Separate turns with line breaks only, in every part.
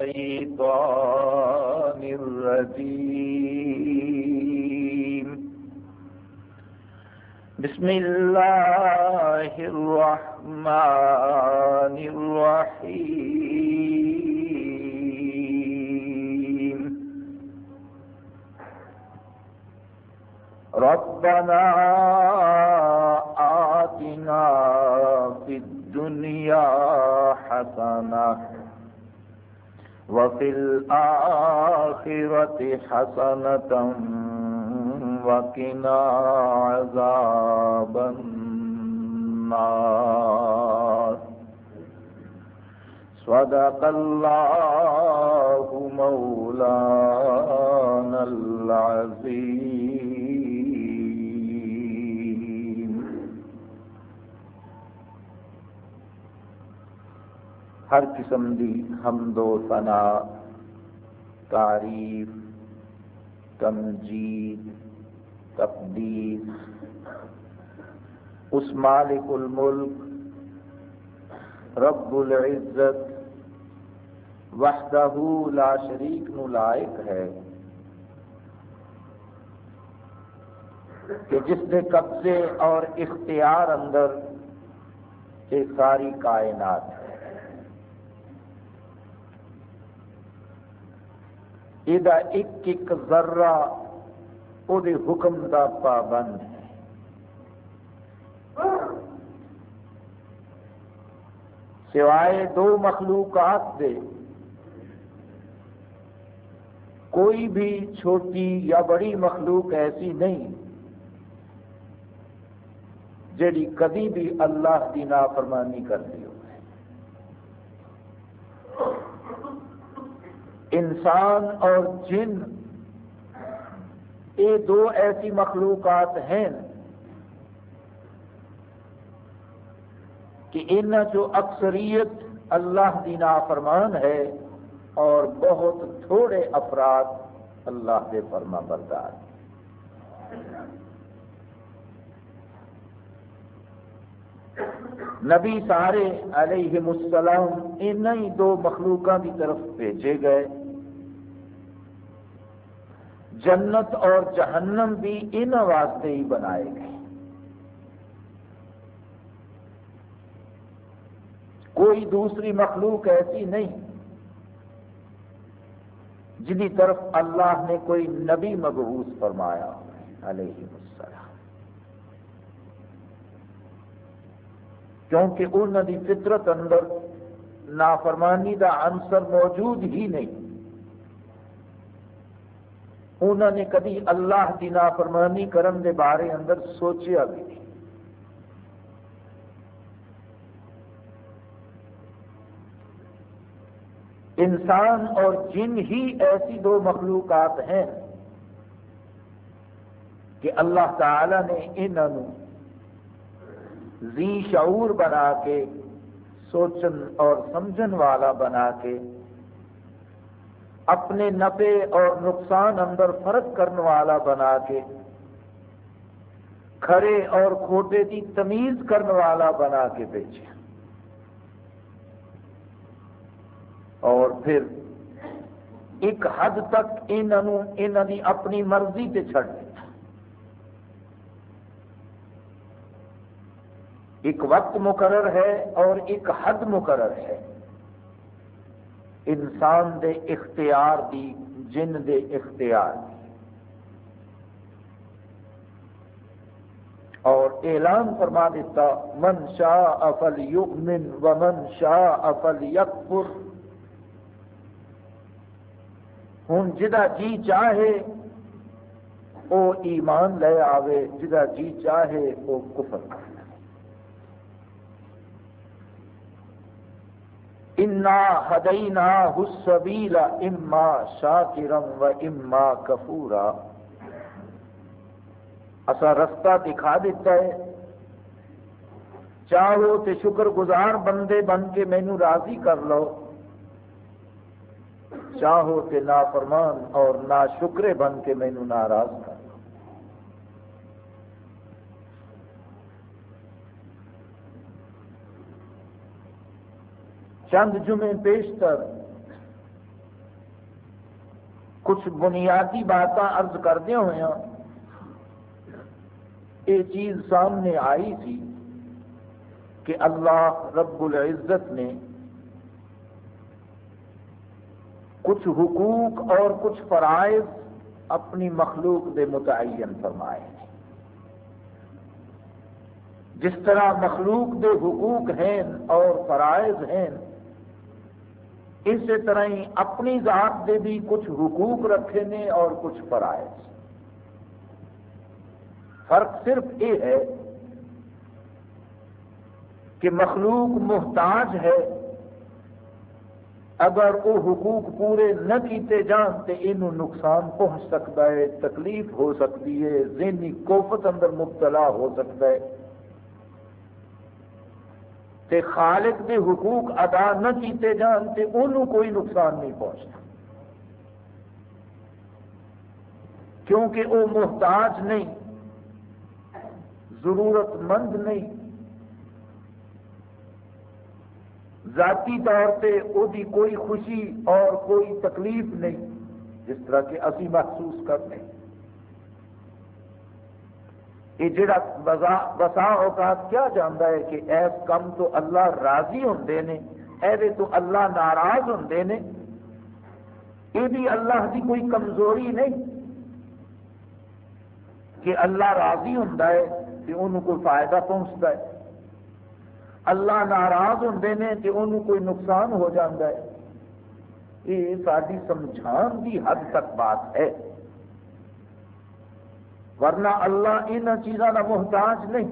الشيطان الرجيم. بسم الله الرحمن الرحيم. ربنا آتنا في الدنيا حسنة وفي الآخرة حسنة وقنا عذاب النار. صدق الله مولانا العظيم. ہر قسم دی حمد و ثنا، تعریف، تمجید تقدیس اس مالک الملک، رب العزت، وحدہ لا شریک نو لائق ہے۔ کہ جس نے قبضے اور اختیار اندر یہ ساری کائنات ہے یہ ایک ایک ذرہ وہ حکم دا پابند ہے سوائے دو مخلوقات دے کوئی بھی چھوٹی یا بڑی مخلوق ایسی نہیں جیڑی کدی بھی اللہ کی نافرمانی کرتی ہو انسان اور جن، یہ دو ایسی مخلوقات ہیں کہ ان جو اکثریت اللہ دی نافرمان ہے اور بہت تھوڑے افراد اللہ کے فرما بردار۔ نبی سارے علیہ السلام ان ہی دو مخلوقوں کی طرف بھیجے گئے۔ جنت اور جہنم بھی ان واسطے ہی بنائے گئے۔ کوئی دوسری مخلوق ایسی نہیں جن طرف اللہ نے کوئی نبی مبعوث فرمایا علیہ السلام۔ کیونکہ انہوں کی فطرت اندر نافرمانی کا عنصر موجود ہی نہیں۔ انہوں نے کدی اللہ کی نافرمانی کرن دے بارے اندر سوچیا بھی نہیں۔ انسان اور جن ہی ایسی دو مخلوقات ہیں کہ اللہ تعالی نے انہوں زی شعور بنا کے، سوچن اور سمجھن والا بنا کے اپنے نفے اور نقصان اندر فرق کرنے والا بنا کے، کھڑے اور کھوٹے کی تمیز کرنے والا بنا کے بیچے۔ اور پھر ایک حد تک انہوں نے اپنی مرضی سے چھڑ دیا ایک وقت مقرر ہے اور ایک حد مقرر ہے۔ انسان دے اختیار دی، جن دے اختیار دی۔ اور اعلان فرما دیتا، من شاء افل یؤمن ومن شاء افل یکفر ہوں جدا جی چاہے وہ ایمان لے آوے جدا جی چاہے وہ کفر۔ کرے انا ہدینا حسبیل اما شاکرم و اما کفورا اسا رستہ دکھا دیتا ہے۔ چاہو تے شکر گزار بندے بن کے مینو راضی کر لو۔ چاہو تے نافرمان اور نا شکرے بن کے مینو ناراض کر چند جمعے پیشتر کچھ بنیادی باتیں ارض کردے ہوئے یہ چیز سامنے آئی تھی کہ اللہ رب العزت نے کچھ حقوق اور کچھ فرائض اپنی مخلوق دے متعین فرمائے جس طرح مخلوق دے حقوق ہیں اور فرائض ہیں اسی طرح ہی اپنی ذات دے بھی کچھ حقوق رکھے نے اور کچھ فرائض۔ فرق صرف یہ ہے کہ مخلوق محتاج ہے۔ اگر وہ حقوق پورے نہ کیتے جان تو یہ نقصان پہنچ سکتا ہے، تکلیف ہو سکتی ہے، ذہنی کوفت اندر مبتلا ہو سکتا ہے۔ تے خالق دے حقوق ادا نہ کیتے جان تے انہوں کوئی نقصان نہیں پہنچتا۔ کیونکہ وہ محتاج نہیں ضرورت مند نہیں۔ ذاتی طور پہ وہ کوئی خوشی اور کوئی تکلیف نہیں، جس طرح کہ اسی محسوس کرتے ہیں۔ یہ جڑا بسا اوقات کیا جانتا ہے کہ ایس کم تو اللہ راضی ہوں نے ایسے تو اللہ ناراض ہوں نے، یہ بھی اللہ کی کوئی کمزوری نہیں کہ اللہ راضی ہوں کہ انہوں کوئی فائدہ پہنچتا ہے۔ اللہ ناراض ہوں نے کہ انہوں کوئی نقصان ہو جاتا ہے۔ یہ ساری سمجھان کی حد تک بات ہے۔ ورنہ اللہ ان چیزوں کا محتاج نہیں۔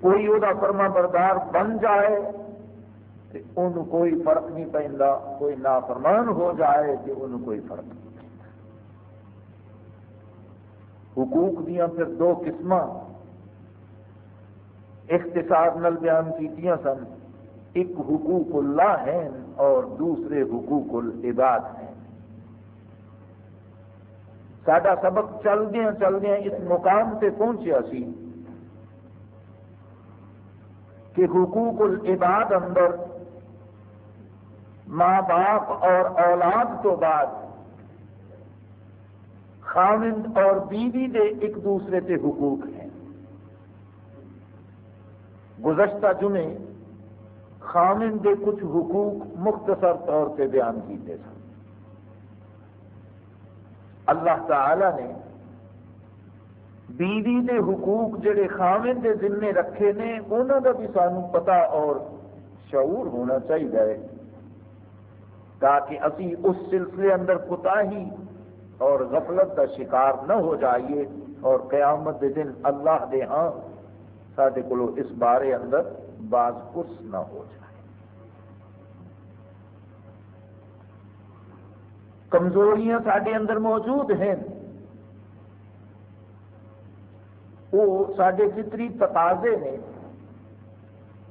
کوئی وہ فرما بردار بن جائے تو کوئی فرق نہیں پہنتا کوئی نافرمان ہو جائے تو انہوں کوئی فرق نہیں حقوق دیا پھر دو قسم اختصار نل بیان کی سن، ایک حقوق اللہ ہیں اور دوسرے حقوق العباد ہیں۔ سڈا سبق چلدیا چلدیا اس مقام سے پہنچیا سی کہ حقوق العباد اندر ماں باپ اور اولاد تو بعد خامند اور بیوی دے ایک دوسرے کے حقوق ہیں۔ گزشتہ جمعے خامند دے کچھ حقوق مختصر طور پہ بیان کیتے سن۔ اللہ تعالی نے بیوی دے حقوق جڑے خامن دے ذمے رکھے نے انہوں کا بھی سانو پتا اور شعور ہونا چاہیے تاکہ اسی اس سلسلے اندر کتا ہی اور غفلت کا شکار نہ ہو جائیے اور قیامت دے دن اللہ دے ہاں سارے کو اس بارے اندر باز کس نہ ہو جائے۔ کمزوریاں سارے اندر موجود ہیں۔ وہ سارے فطری تقاضے نے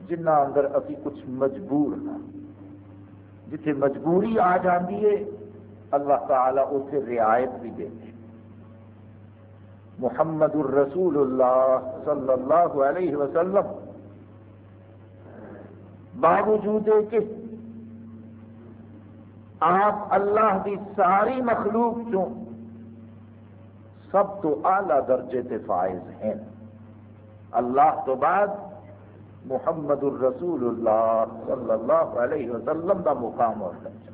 جنہ اندر ابھی کچھ مجبور ہاں۔ جتھے مجبوری آ جاتی ہے، اللہ تعالی اتنے رعایت بھی دے محمد الرسول اللہ صلی اللہ علیہ وسلم، باوجود کہ آپ اللہ کی ساری مخلوق چوں۔ سب تو اعلی درجے سے فائز ہیں۔ اللہ تو بعد محمد الرسول اللہ صلی اللہ علیہ وسلم کا مقام اور درجہ۔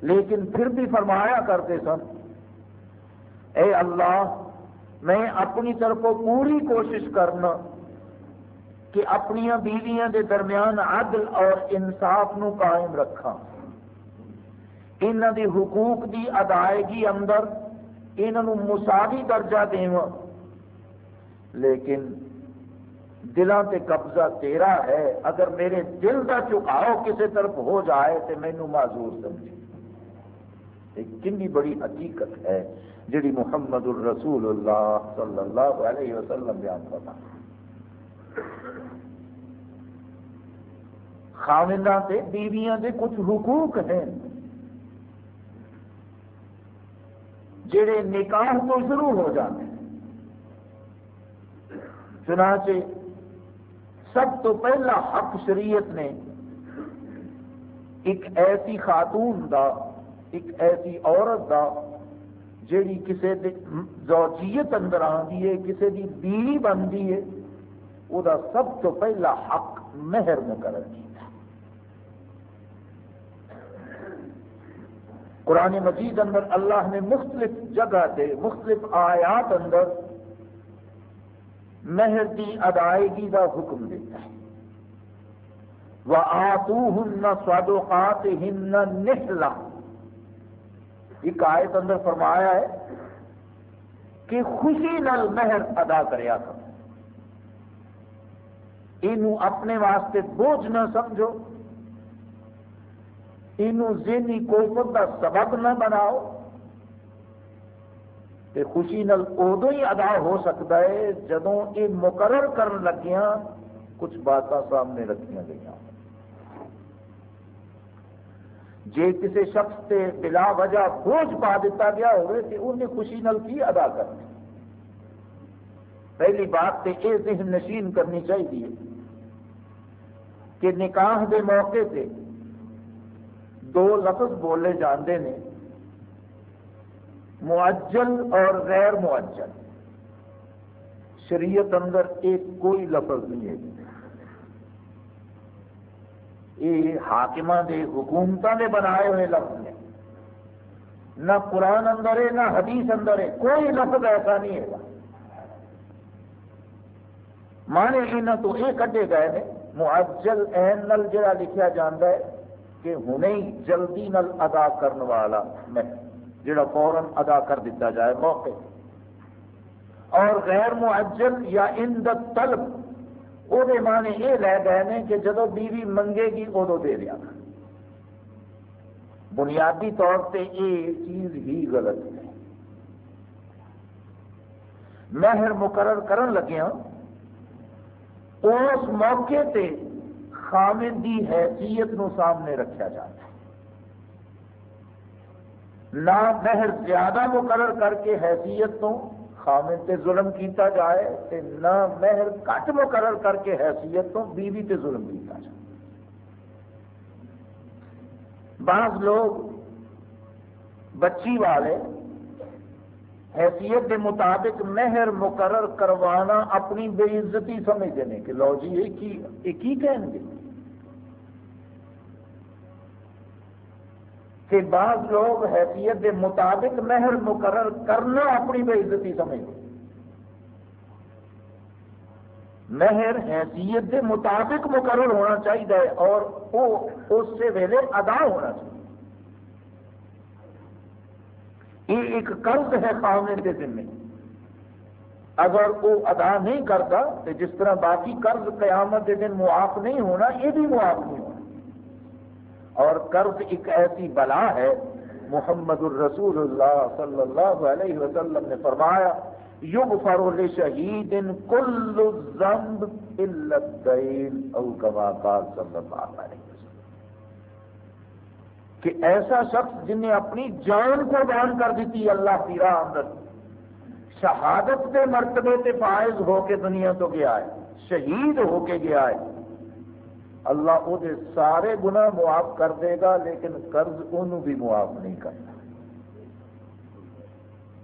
لیکن پھر بھی فرمایا کرتے سن، اے اللہ، میں اپنی طرف پوری کوشش کرنا کہ اپنی بیویاں دے درمیان عدل اور انصاف نو قائم رکھا انہوں دی حقوق دی ادائیگی اندر انہوں مساوی درجہ دیو لیکن دلان تے قبضہ تیرا ہے، اگر میرے دل کا چکاؤ کسی طرف ہو جائے تو مینو معذور سمجھے۔ کنی بڑی حقیقت ہے، جڑی محمد الرسول اللہ صلی اللہ علیہ وسلم بیان کرنا خامندہ سے بیویاں سے کچھ حقوق ہیں۔ جڑے نکاح تو شروع ہو جاتے ہیں۔ چنانچہ سب تو پہلا حق شریعت نے ایک ایسی خاتون دا، ایک ایسی عورت دا، جیڑی کسی زوجیت اندر آتی ہے کسی دی بیوی بنتی ہے وہ سب تو پہلا حق مہر مقرر کیا قرآن مجید اندر اللہ نے مختلف جگہ سے مختلف آیات اندر مہر کی ادائیگی کا حکم دیتا ہے۔ وہ آتو ہن سوادو ہن نہلا ایک آیت اندر فرمایا ہے کہ خوشی نل مہر ادا کریا کرو۔ یہ اپنے واسطے بوجھ نہ سمجھو۔ یہ ذہنی کوفت کا سبب نہ بناؤ کہ خوشی نل ادو ہی ادا ہو سکتا ہے جدو یہ مقرر کرن لگیا کچھ باتیں سامنے رکھیا گئی جے کسی شخص سے بلا وجہ بوجھ پا دیتا گیا ہوئے تو انہیں خوشی نل کی ادا کرنی؟ پہلی بات تو یہ ذہن نشین کرنی چاہیے کہ نکاح دے موقع سے دو لفظ بولے جاندے نے۔ معجل اور غیر معجل شریعت اندر ایک کوئی لفظ نہیں ہے۔ یہ حاکم دے حکومتوں دے بنائے ہوئے لفظ نے۔ نہ قرآن اندر ہے، نہ حدیث اندر ہے، کوئی لفظ ایسا نہیں ہے۔ مانے جی، یہاں تو یہ کٹے گئے ہیں۔ معجل این نل جڑا لکھا جاتا ہے۔ کہ ہنے ہی جلدی نل ادا کرنے والا میں جڑا فوراً ادا کر دیتا جائے موقع۔ اور غیر معجل یا اندت طلب وہ معنی یہ لے گئے ہیں کہ جدو بیوی منگے گی ادو دے دیا۔ بنیادی طور پہ یہ چیز ہی غلط ہے۔ مہر مقرر کرن لگیا ہاں، اس موقع تے خامن دی حیثیت نو سامنے رکھا جاتا ہے۔ نہ مہر زیادہ مقرر کر کے حیثیت تو خامن تے ظلم کیتا جائے تے نہ مہر کٹ مقرر کر کے حیثیت تو بیوی تے ظلم کیتا جائے۔ بعض لوگ بچی والے حیثیت کے مطابق مہر مقرر کروانا اپنی بے عزتی سمجھتے ہیں کہ لو جی یہ کی کہیں گے؟ کہ بعض لوگ حیثیت کے مطابق مہر مقرر کرنا اپنی بے عزتی سمجھتے مہر حیثیت کے مطابق مقرر ہونا چاہیے اور وہ اس سے ویلے ادا ہونا چاہیے۔ یہ ایک قرض ہے خامن کے ذمے۔ اگر وہ ادا نہیں کرتا تو جس طرح باقی قرض قیامت کے دن معاف نہیں ہونا، یہ بھی معاف نہیں ہونا۔ اور قرض ایک ایسی بلا ہے، محمد الرسول اللہ صلی اللہ علیہ وسلم نے فرمایا یوگ فرول شہید کل الذنب الا الدین، او کما قال صلی اللہ علیہ وسلم۔ کہ ایسا شخص جن نے اپنی جان کو بیان کر دیتی، اللہ کی راہ اندر شہادت کے مرتبے سے فائز ہو کے دنیا تو گیا ہے، شہید ہو کے گیا ہے اللہ وہ سارے گناہ معاف کر دے گا، لیکن قرض انہوں بھی معاف نہیں کرنا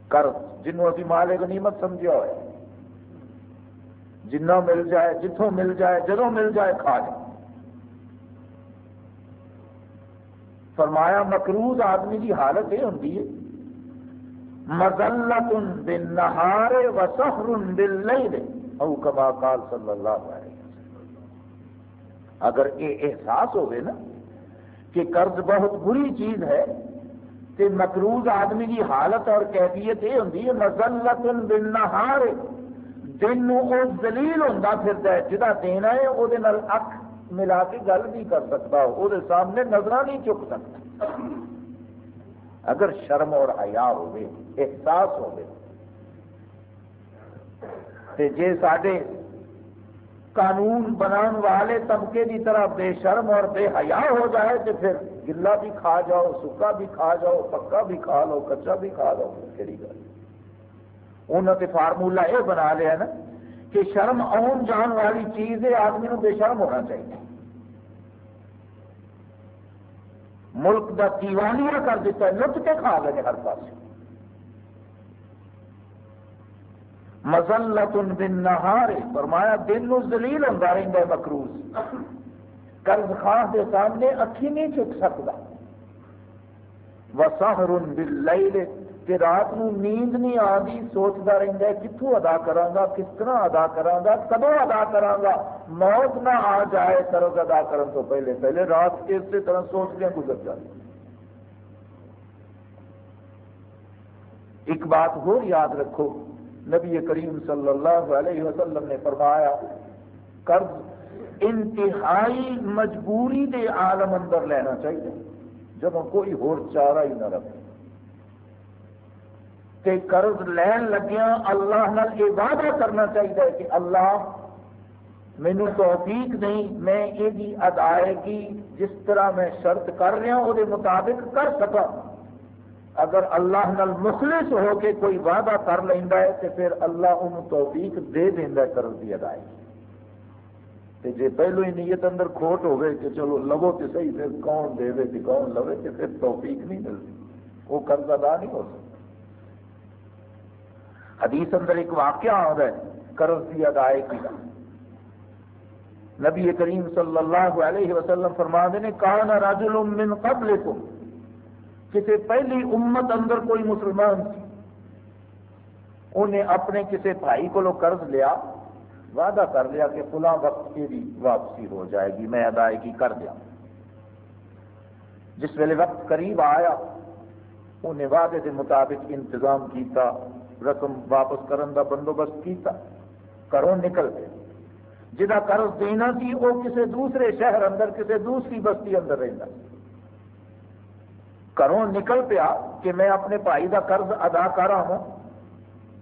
قرض جنوں ابھی مالک غنیمت سمجھا ہوا ہے جنہ مل جائے جتوں مل جائے جدوں مل جائے، کھا جائے فرمایا، مقروض آدمی کی حالت یہ ہوتی ہے مزلت بن نہارے و سفر بل او کما کال صلی اللہ علیہ اگر یہ احساس ہوئے نا کہ قرض بہت بری چیز ہے کہ مقروض آدمی کی حالت اور کیفیت یہ ہوتی ہے مزلت بن نہارے دن وہ دلیل ہوتا پھر جہاں دینا ہے وہ اک ملا کے گل نہیں کر سکتا وہ سامنے نظر نہیں چک سکتا۔ اگر شرم اور حیا ہوئے، احساس ہوئے جی سڈے قانون بنان والے طبقے کی طرح بے شرم اور بے حیا ہو جائے تو پھر گلا بھی کھا جاؤ، سکا بھی کھا جاؤ، پکا بھی کھا لو، کچا بھی کھا لو کہڑی گل۔ انہوں نے فارمولا یہ بنا لیا نا کہ شرم آن جان والی چیز ہے، آدمی بے شرم ہونا چاہیے۔ ملک کا دیوانیہ کر دیتا ہے، لٹ کے کھا گئے ہر پاس مزلت بن نہار۔ فرمایا، دن نو زلیل ہوتا رہتا ہے مکروز قرض خواہ کے سامنے اکھی نہیں چک سکتا وسحر باللیل کہ رات نو نیند نہیں آتی سوچتا رہتا ہے کتوں ادا کرا کس طرح ادا کرا کدو ادا کرا موت نہ آ جائے، قرض ادا کرنے تو پہلے پہلے رات اسی طرح سوچ کے گزر جاتی ایک بات ہو یاد رکھو نبی کریم صلی اللہ علیہ وسلم نے فرمایا، قرض انتہائی مجبوری دے عالم اندر لینا چاہیے، جب کوئی ہور چارہ ہی نہ رکھے تے قرض لین لگیا اللہ نال یہ وعدہ کرنا چاہیے کہ اللہ مینو توفیق نہیں میں یہ ادائیگی جس طرح میں شرط کر رہا وہ مطابق کر سکا اگر اللہ نال مخلص ہو کے کوئی وعدہ کر لینا ہے تو پھر اللہ ان توفیق دے دینا قرض کی ادائیگی۔ تے جے پہلو ہی نیت اندر کھوٹ ہوگی کہ چلو لو تو صحیح پھر کون دے دے کون لو تو پھر توفیق نہیں ملتی۔ وہ قرض ادا نہیں ہو سکتا۔ حدیث اندر ایک واقعہ آ ہے قرض کی ادائیگی کا نبی کریم صلی اللہ علیہ وسلم فرما نے کہا رجل من قبلکم کسی پہلی امت اندر کوئی مسلمان سی انہیں اپنے کسی بھائی کو قرض لیا، وعدہ کر لیا کہ فلاں وقت کی بھی واپسی ہو جائے گی، میں ادائیگی کر دیا۔ جس ویلے وقت قریب آیا، انہیں وعدے کے مطابق انتظام کیتا، رقم واپس کرن دا بندوبست کیتا کروں نکل گئے۔ جہاں قرض دینا سی، وہ کسی دوسرے شہر اندر کسی دوسری بستی اندر رہتا کروں نکل پیا کہ میں اپنے بھائی کا قرض ادا کر رہا ہوں۔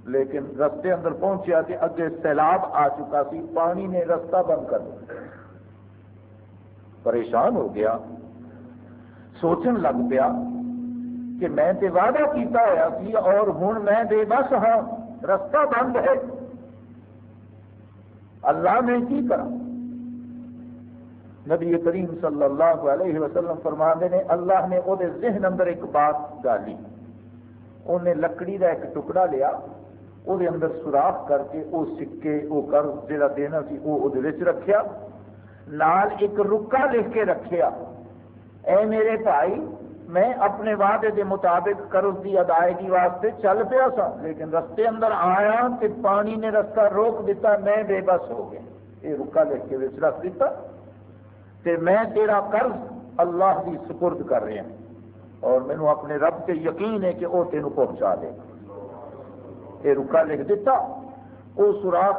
لیکن رستے اندر پہنچیا کہ اگے سیلاب آ چکا سی، پانی نے رستہ بند کر دیا۔ پریشان ہو گیا۔ سوچن لگ پیا کہ میں تے وعدہ کیتا ہوا سی اور ہوں میں بے بس ہاں رستہ بند ہے۔ اللہ نے کی کرا نبی کریم صلی اللہ علیہ وسلم فرما نے، اللہ نے وہ ذہن اندر ایک بات ڈالی۔ انہیں لکڑی کا ایک ٹکڑا لیا وہ اندر سوراخ کر کے وہ سکے وہ قرض جا دینا سی وہ رکھیا۔ نال ایک رکا لکھ کے رکھیا۔ اے میرے بھائی، میں اپنے وعدے کے مطابق قرض کی ادائیگی واسطے چل پیا سا، لیکن رستے اندر آیا کہ پانی نے رستہ روک دیتا، میں بے بس ہو گیا۔ یہ رکا لکھ کے رکھ دیتا۔ تے میں تیرا قرض اللہ کی سپرد کر رہا ہوں اور مینو اپنے رب سے یقین ہے کہ وہ تینوں پہنچا دے۔ یہ رکا لکھ دیتا وہ سوراخ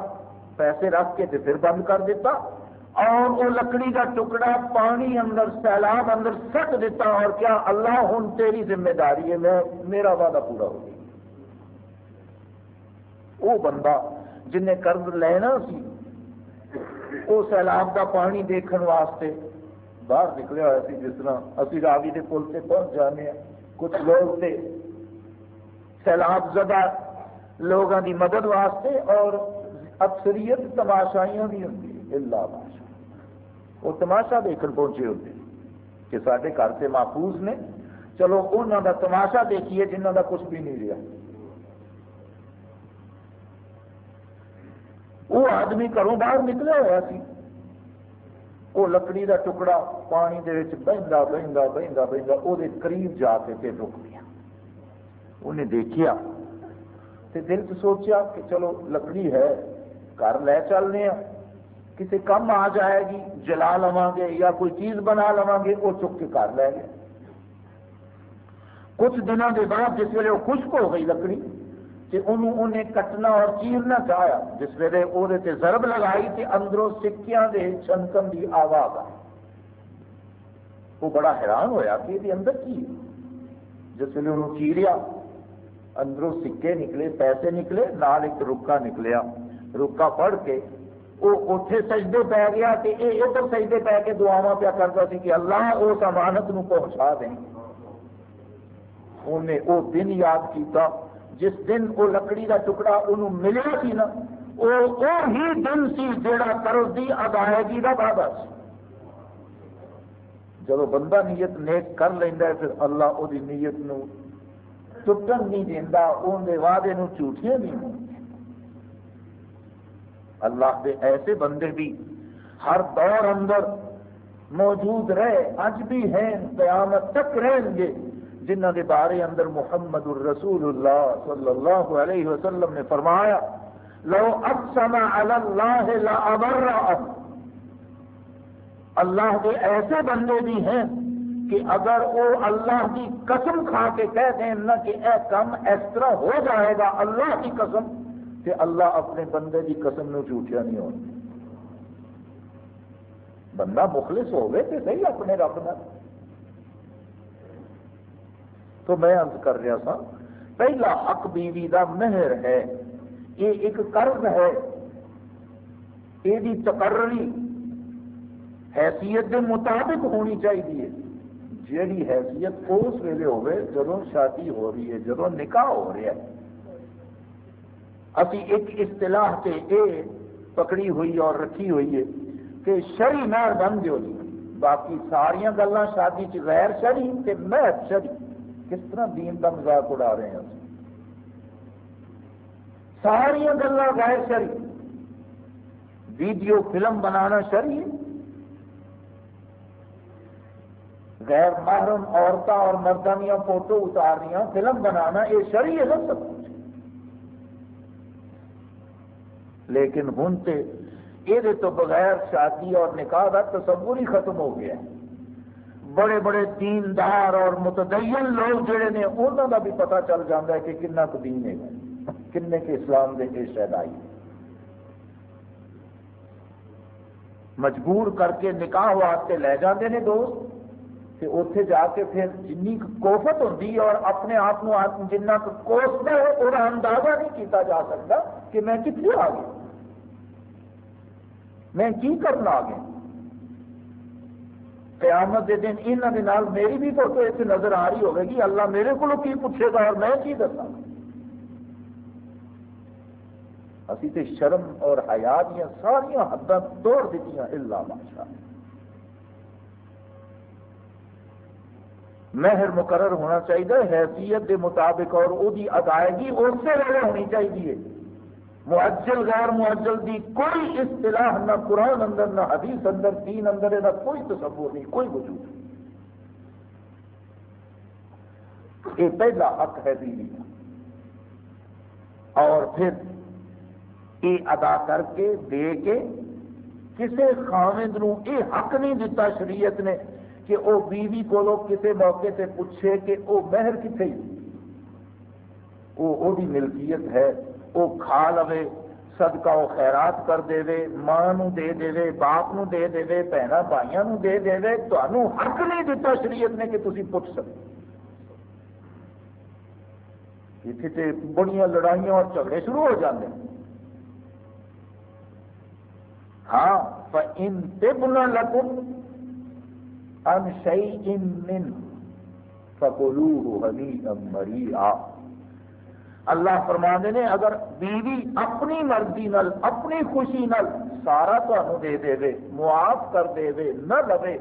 پیسے رکھ کے پھر بند کر دیتا، اور وہ لکڑی کا ٹکڑا پانی اندر، سیلاب اندر سٹ دیتا، اور کیا اللہ ہوں تیری ذمہ داری ہے، میں میرا وعدہ پورا ہو گیا۔ وہ بندہ جن نے قرض لینا سی وہ سیلاب کا پانی دیکھن واسطے باہر نکلیا ہوا سی، جس طرح ابھی راوی کے پل سے پہنچ جانے ہیں۔ کچھ لوگ تھے سیلاب زدہ لوگوں کی مدد واسطے اور اکثریت تماشائیاں بھی ہوں اللہ وہ تماشا دیکھ پہنچے ہوتے کہ سارے گھر سے محفوظ نے۔ چلو انہوں کا تماشا دیکھیے جنہوں کا کچھ بھی نہیں رہا۔ وہ آدمی گھروں باہر نکلا ہوا سی۔ وہ لکڑی کا ٹکڑا پانی دے بہتا بہتا بہتا بہتا وہ قریب جا کے پھر رک گیا۔ انہیں دیکھا تو دل چ سوچا کہ چلو لکڑی ہے، گھر لے چلنے ہیں کسی کم آ جائے گی، جلا لوا گے یا کوئی چیز بنا لوا گے وہ چک کے کر لیں گے کچھ دنوں کے بعد جس ویلے وہ خشک ہو گئی لکڑی کہ انہوں انہیں کٹنا اور چیرنا چاہیا جس ویلے وہ ضرب لگائی تو اندروں سکیاں دے چھنکن کی آواز آئی۔ وہ بڑا حیران ہویا کہ یہ اندر کی جس ویلے انہوں چیریا، اندروں سکے نکلے، پیسے نکلے، نال ایک رکا نکلیا۔ رکا پڑھ کے وہ اتنے سجدے پی گیا کہ یہ ادھر سجدے پی کے دعوا پیا کرتا سی کہ اللہ اس امانت نو پہنچا دیں۔ انہیں وہ دن یاد کیتا۔ جس دن وہ لکڑی کا ٹکڑا انہوں ملیا سی نا وہ ہی دن سی جڑا قرض دی ادائیگی کا وعدہ سی۔ جب بندہ نیت نیک کر لینا ہے، پھر اللہ وہ نیت نو ٹوٹن نہیں دینا اندر وعدے نو جھوٹیاں نہیں اللہ کے ایسے بندے بھی ہر دور اندر موجود رہے، اج بھی ہیں، قیامت تک رہیں گے۔ جنہ کے بارے اندر محمد الرسول اللہ صلی اللہ علیہ وسلم نے فرمایا، لو اقسم علی اللہ لا اللہ کے ایسے بندے بھی ہیں کہ اگر وہ اللہ کی قسم کھا کے کہہ دیں نہ کہ اے کم اس طرح ہو جائے گا اللہ کی قسم، کہ اللہ اپنے بندے کی قسم نو جھوٹیا نہیں ہو بندہ مخلص ہوگے تو صحیح اپنے رب نہ تو میں عرض کر رہا سا پہلا حق بیوی دا مہر ہے، یہ ایک قرض ہے، یہ تقرری حیثیت کے مطابق ہونی چاہیے۔ جیڑی حیثیت اس ویلے ہوئے جدو شادی ہو رہی ہے جدو نکاح ہو رہا ہے۔ ابھی ایک اصطلاح سے یہ پکڑی ہوئی اور رکھی ہوئی ہے کہ شری مہر بن جو جی۔ باقی ساریا گلان شادی چ غیر شری تے مہر شری کس طرح دین کا مزاق اڑا رہے ہیں ساریا گلان غیر شری ویڈیو، فلم بنانا شری غیر محرم عورتیں اور مردوں دیا فوٹو اتارنیا فلم بنانا، یہ شری ہے سب کچھ۔ لیکن ہوں تو یہ تو بغیر شادی اور نکاح کا تصور ہی ختم ہو گیا۔ بڑے بڑے دیندار اور متدین لوگ جڑے نے انہوں کا بھی پتہ چل جاتا ہے کہ کنا کو دین ہے۔ کن کے اسلام دے کے شاید آئی مجبور کر کے نکاح واسطے لے جاتے ہیں دوست کہ اتنے جا کے پھر جن کوفت ہوتی اور اپنے آپ جنہ کوستا ہے وہ اندازہ نہیں کیتا جا سکتا کہ میں کتنے آ گیا میں کی کرنا آ گیا قیامت کے دن یہاں کے نال میری بھی فوٹو اتنے نظر آ رہی ہوگی اللہ میرے کو کی پوچھے گا اور میں کی دسا ابھی تو شرم اور حیا دیا ساریا حد توڑ دیتی اللہ ماشاء مہر مقرر ہونا چاہیے، حیثیت کے مطابق اور وہ او ادائیگی اسی ویلے ہونی چاہیے۔ معجل غیر معجل دی کوئی اصطلاح نہ قرآن اندر، نہ حدیث اندر، دین اندر، نہ کوئی تصور نہیں، کوئی وجود نہیں. یہ پہلا حق ہے بیوی اور پھر یہ ادا کر کے، دے کے کسی خامد نو یہ حق نہیں دیتا شریعت نے کہ وہ بیوی کو کسی موقع سے پوچھے کہ وہ مہر کتنے وہ ملکیت ہے وہ کھا لے صدقہ وہ خیرات کر دے وے، ماں نو دے دے باپ نو دے دے وے بہن بھائیوں نو دے دے تو حق نہیں دیتا شریعت نے کہ تھی پوچھ سکتے اتنے بڑی لڑائیاں اور جھگڑے شروع ہو جاتے ہیں ہاں ان تبنا لکم ان شيء من فقلوه هنيئا مريئا اللہ فرما نے اگر بیوی اپنی مرضی نل اپنی خوشی نل سارا تمہیں دے دے دے معاف کر دے دے، نہ لوے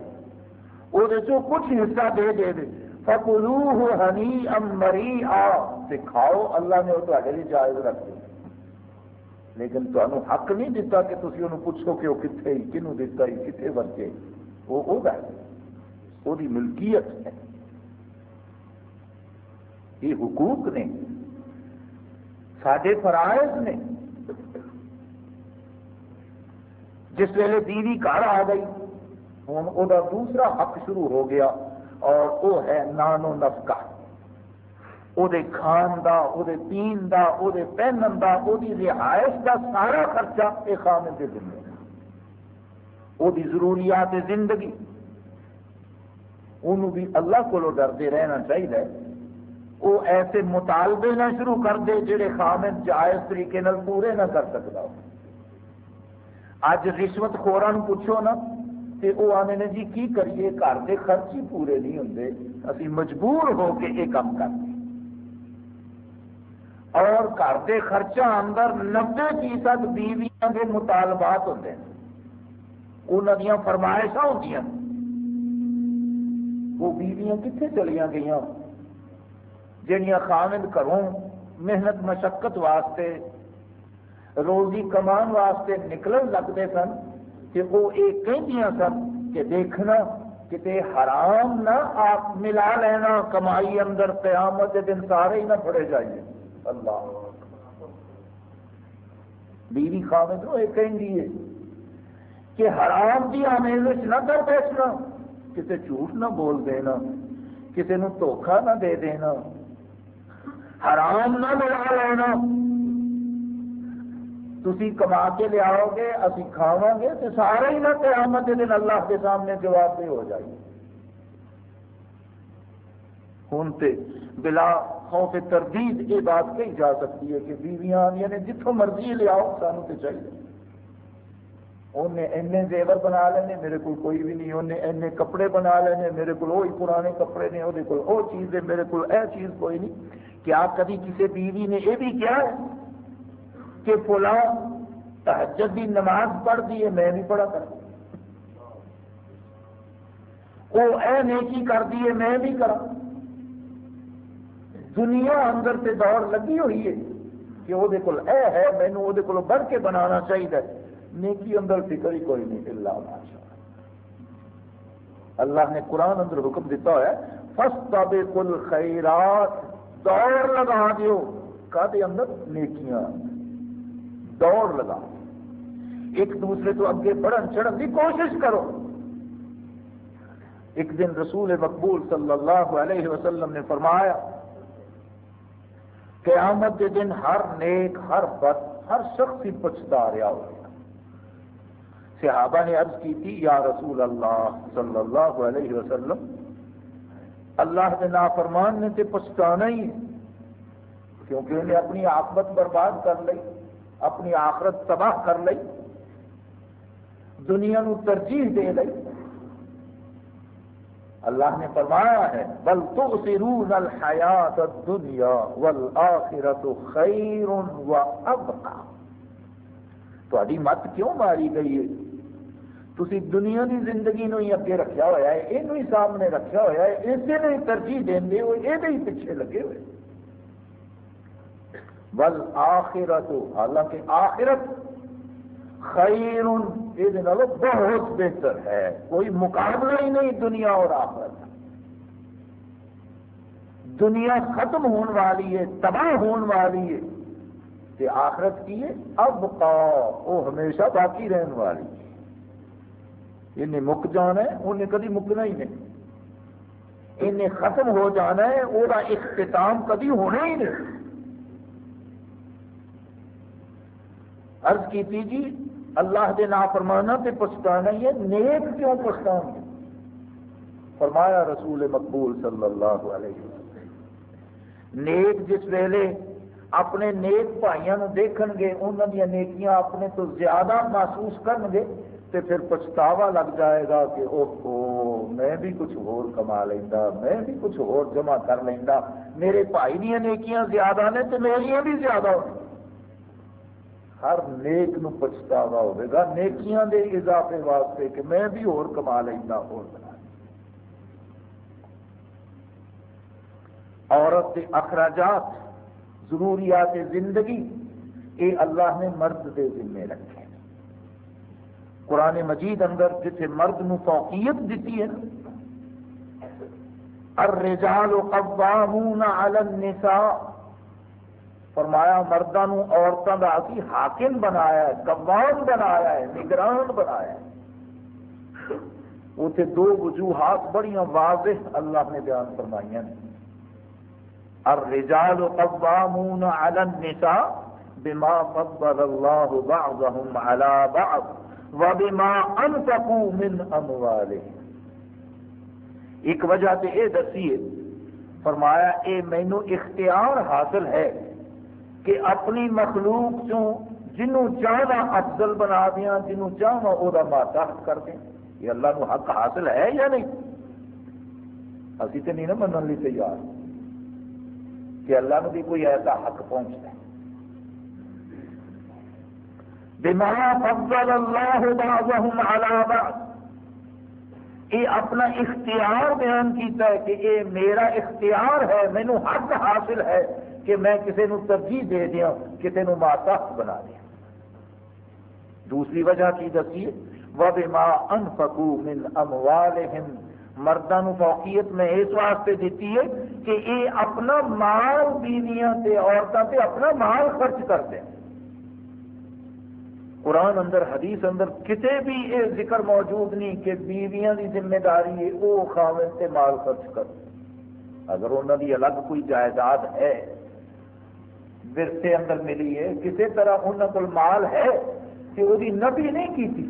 وہ کچھ حصہ دے دے دے۔ فکلو ہنی ام مری آ کھاؤ، اللہ نے وہ تے لیے جائز رکھ دی لیکن تمہیں حق نہیں دیتا کہ تھی انہوں پوچھو کہ وہ کتنے کنوں دتا ہی کتنے ورچے وہ وہ وہ ملکیت ہے۔ یہ حقوق نے سڈے فرائض نے۔ جس ویلے بیوی گھر آ گئی، ہوں وہ دوسرا حق شروع ہو گیا اور وہ ہے نانو نفکا وہ کھان دا وہ پین دا وہ پہنن دا وہ رہائش دا سارا خرچہ یہ خامد دے دیں وہ ضروریات زندگی۔ انہوں بھی اللہ کو ڈرتے رہنا چاہیے وہ ایسے مطالبے نہ شروع کر دے جڑے خامد جائز طریقے نال پورے نہ کر سکتا ہو۔ اج رشوت خوران پوچھو نا تو وہ آنے نے جی کی کریے، گھر کے خرچ ہی پورے نہیں ہوں ابھی مجبور ہو کے یہ کام کرتے اور گھر کے خرچہ اندر نبے فیصد بیویاں کے مطالبات ہوتے ہیں۔ انہوں دیا فرمائشاں ہوتی ہیں۔ وہ بیویاں کتنے چلیاں گئی جہیا خامد گھروں محنت مشقت واسطے، روزی کمان واسطے نکلن لگتے سن کہ وہ یہ کہہ سن کہ دیکھنا کتے حرام نہ آپ ملا لینا، کمائی اندر قیامت دن سارے ہی نہ پڑے جائیے۔ اللہ۔ بیوی خامد نو یہ کہ کہ حرام کی آمیزش نہ کر بیٹھنا کسی جھوٹ نہ بول دینا کسی نو دھوکھا نہ دے دینا۔ حرام نہ ملا لینا۔ تھی کما کے لیاؤ گے ابھی کھاوا گے تو سارے ہی نہ قیامت دن اللہ کے سامنے جواب دے ہو جائیے ہوں تو بلا خوف تردید یہ بات کہی جا سکتی ہے کہ بیویاں یعنی جتوں مرضی لیاؤ سانو تو چاہیے۔ انہیں اینے زیور بنا لینے، میرے کو کوئی بھی نہیں۔ انہیں اینے کپڑے بنا لینے، میرے کو وہی پرانے کپڑے نے وہ چیز ہے میرے کو اے چیز کوئی نہیں۔ کیا کبھی کسی بیوی نے یہ بھی کیا ہے کہ فلاں تحجد کی نماز پڑھ دی ہے، میں بھی پڑھا کر وہ اے نیکی کر دی ہے، میں بھی کرا دنیا اندر سے دوڑ لگی ہوئی ہے کہ وہ اے ہے، مینو وہ بڑھ کے بنانا چاہیے نیکی اندر فکر ہی کوئی نہیں، اللہ ماشاء اللہ نے قرآن اندر حکم دیتا ہوا ہے فسٹ کل خیرات دوڑ لگا دیو۔ کا اندر نیکیاں۔ دوڑ لگا۔ ایک دوسرے تو اگے بڑھن چڑھن کی کوشش کرو۔ ایک دن رسول مقبول صلی اللہ علیہ وسلم نے فرمایا قیامت کے دن ہر نیک، ہر بد، ہر شخص ہی پچھتا رہا ہو۔ صحابہ نے عرض کی تھی، یا رسول اللہ صلی اللہ علیہ وسلم اللہ کے نافرمان نے تو پچھتانا ہی ہے۔ کیونکہ انہیں اپنی آکبت برباد کر لی اپنی آخرت تباہ کر لی دنیا نو ترجیح دے لی اللہ نے فرمایا ہے، بل تؤثرون الحیات الدنیا والآخرت خیر و ابقا تھوڑی مت کیوں ماری گئی ہے؟ تھی دنیا کی زندگی نو ہی اگے رکھا ہوا ہے یہ سامنے رکھا ہوا ہے، اسے نے ترجیح دیں وہ یہ پیچھے لگے ہوئے۔ بل آخرت حالانکہ آخرت خیر یہ بہت بہتر ہے۔ کوئی مقابلہ ہی نہیں دنیا اور آخرت۔ دنیا ختم ہونے والی ہے، تباہ ہونے والی ہے۔ آخرت کی ہے؟ اب وہ ہمیشہ باقی رہنے والی ہے۔ انہیں مک جانا ہے، انہیں کدی مکنا ہی نہیں۔ انہیں ختم ہو جانا ہے وہ اختتام کدی ہونا ہی نہیں۔ عرض کی جی اللہ دے نافرمانا تے پچھتانا ہی ہے، نیک کیوں پچھتان فرمایا رسول مقبول صلی اللہ علیہ وسلم، نیک جس ویلے اپنے نیک بھائیوں دیکھن گے انہوں دیا نیکیاں اپنے تو زیادہ محسوس کرن گے تو پھر پچھتاوا لگ جائے گا کہ او او میں بھی کچھ ہور کما لینا میں بھی کچھ ہور جمع کر لینا میرے بھائی دیا نیکیاں زیادہ نے تو میریاں بھی زیادہ ہو۔ ہر نیک نو پچھتاوا ہوئے گا، نیکیاں دے اضافے واسطے کہ میں بھی اور کما لینا اور بنا عورت کے اخراجات، ضروریات زندگی یہ اللہ نے مرد دے ذمے رکھے۔ قرآن مجید اندر جتنے مرد نو فوقیت دیتی ہے الرجال قوامون علی النساء، فرمایا مردوں عورتوں کا ابھی حاکم بنایا ہے کمان بنایا ہے، نگران بنایا ہے۔ اتنے دو وجوہات بڑی واضح اللہ نے بیان فرمائی ہیں۔ الرجال قوامون على النساء بما فضل الله بعضهم على بعض۔ ایک وجہ تے اے دسیے فرمایا، اے مینو اختیار حاصل ہے کہ اپنی مخلوق چوں جنوں چاہنا افضل بنا دیا جنوں چاہنا وہ ماتحت کر دیں۔ یہ اللہ کو حق حاصل ہے یا نہیں؟ ابھی تو نہیں نا منع لی تیار کہ اللہ کو بھی کوئی ایسا حق پہنچتا ہے۔ بما فضل اللہ بعضهم على بعض۔ یہ اپنا اختیار بیان کیتا ہے کہ یہ میرا اختیار ہے مینو حق حاصل ہے کہ میں کسی نو ترجیح دے دیا کسی نو ماتحت بنا دیا دوسری وجہ کی دسی وبما انفقوا من اموالهم مردوں فوقیت میں اس واسطے دیتی ہے کہ یہ اپنا مال بیویاں تے عورتوں تے اپنا مال خرچ کرتے ہیں قرآن اندر، حدیث اندر کتے بھی یہ ذکر موجود نہیں کہ بیویاں دی ذمہ داری ہے وہ خاون تے مال خرچ کر۔ اگر انہوں دی الگ کوئی جائیداد ہے، ورثے اندر ملی ہے، کسی طرح انہوں کو مال ہے کہ وہ نبی نہیں کی تھی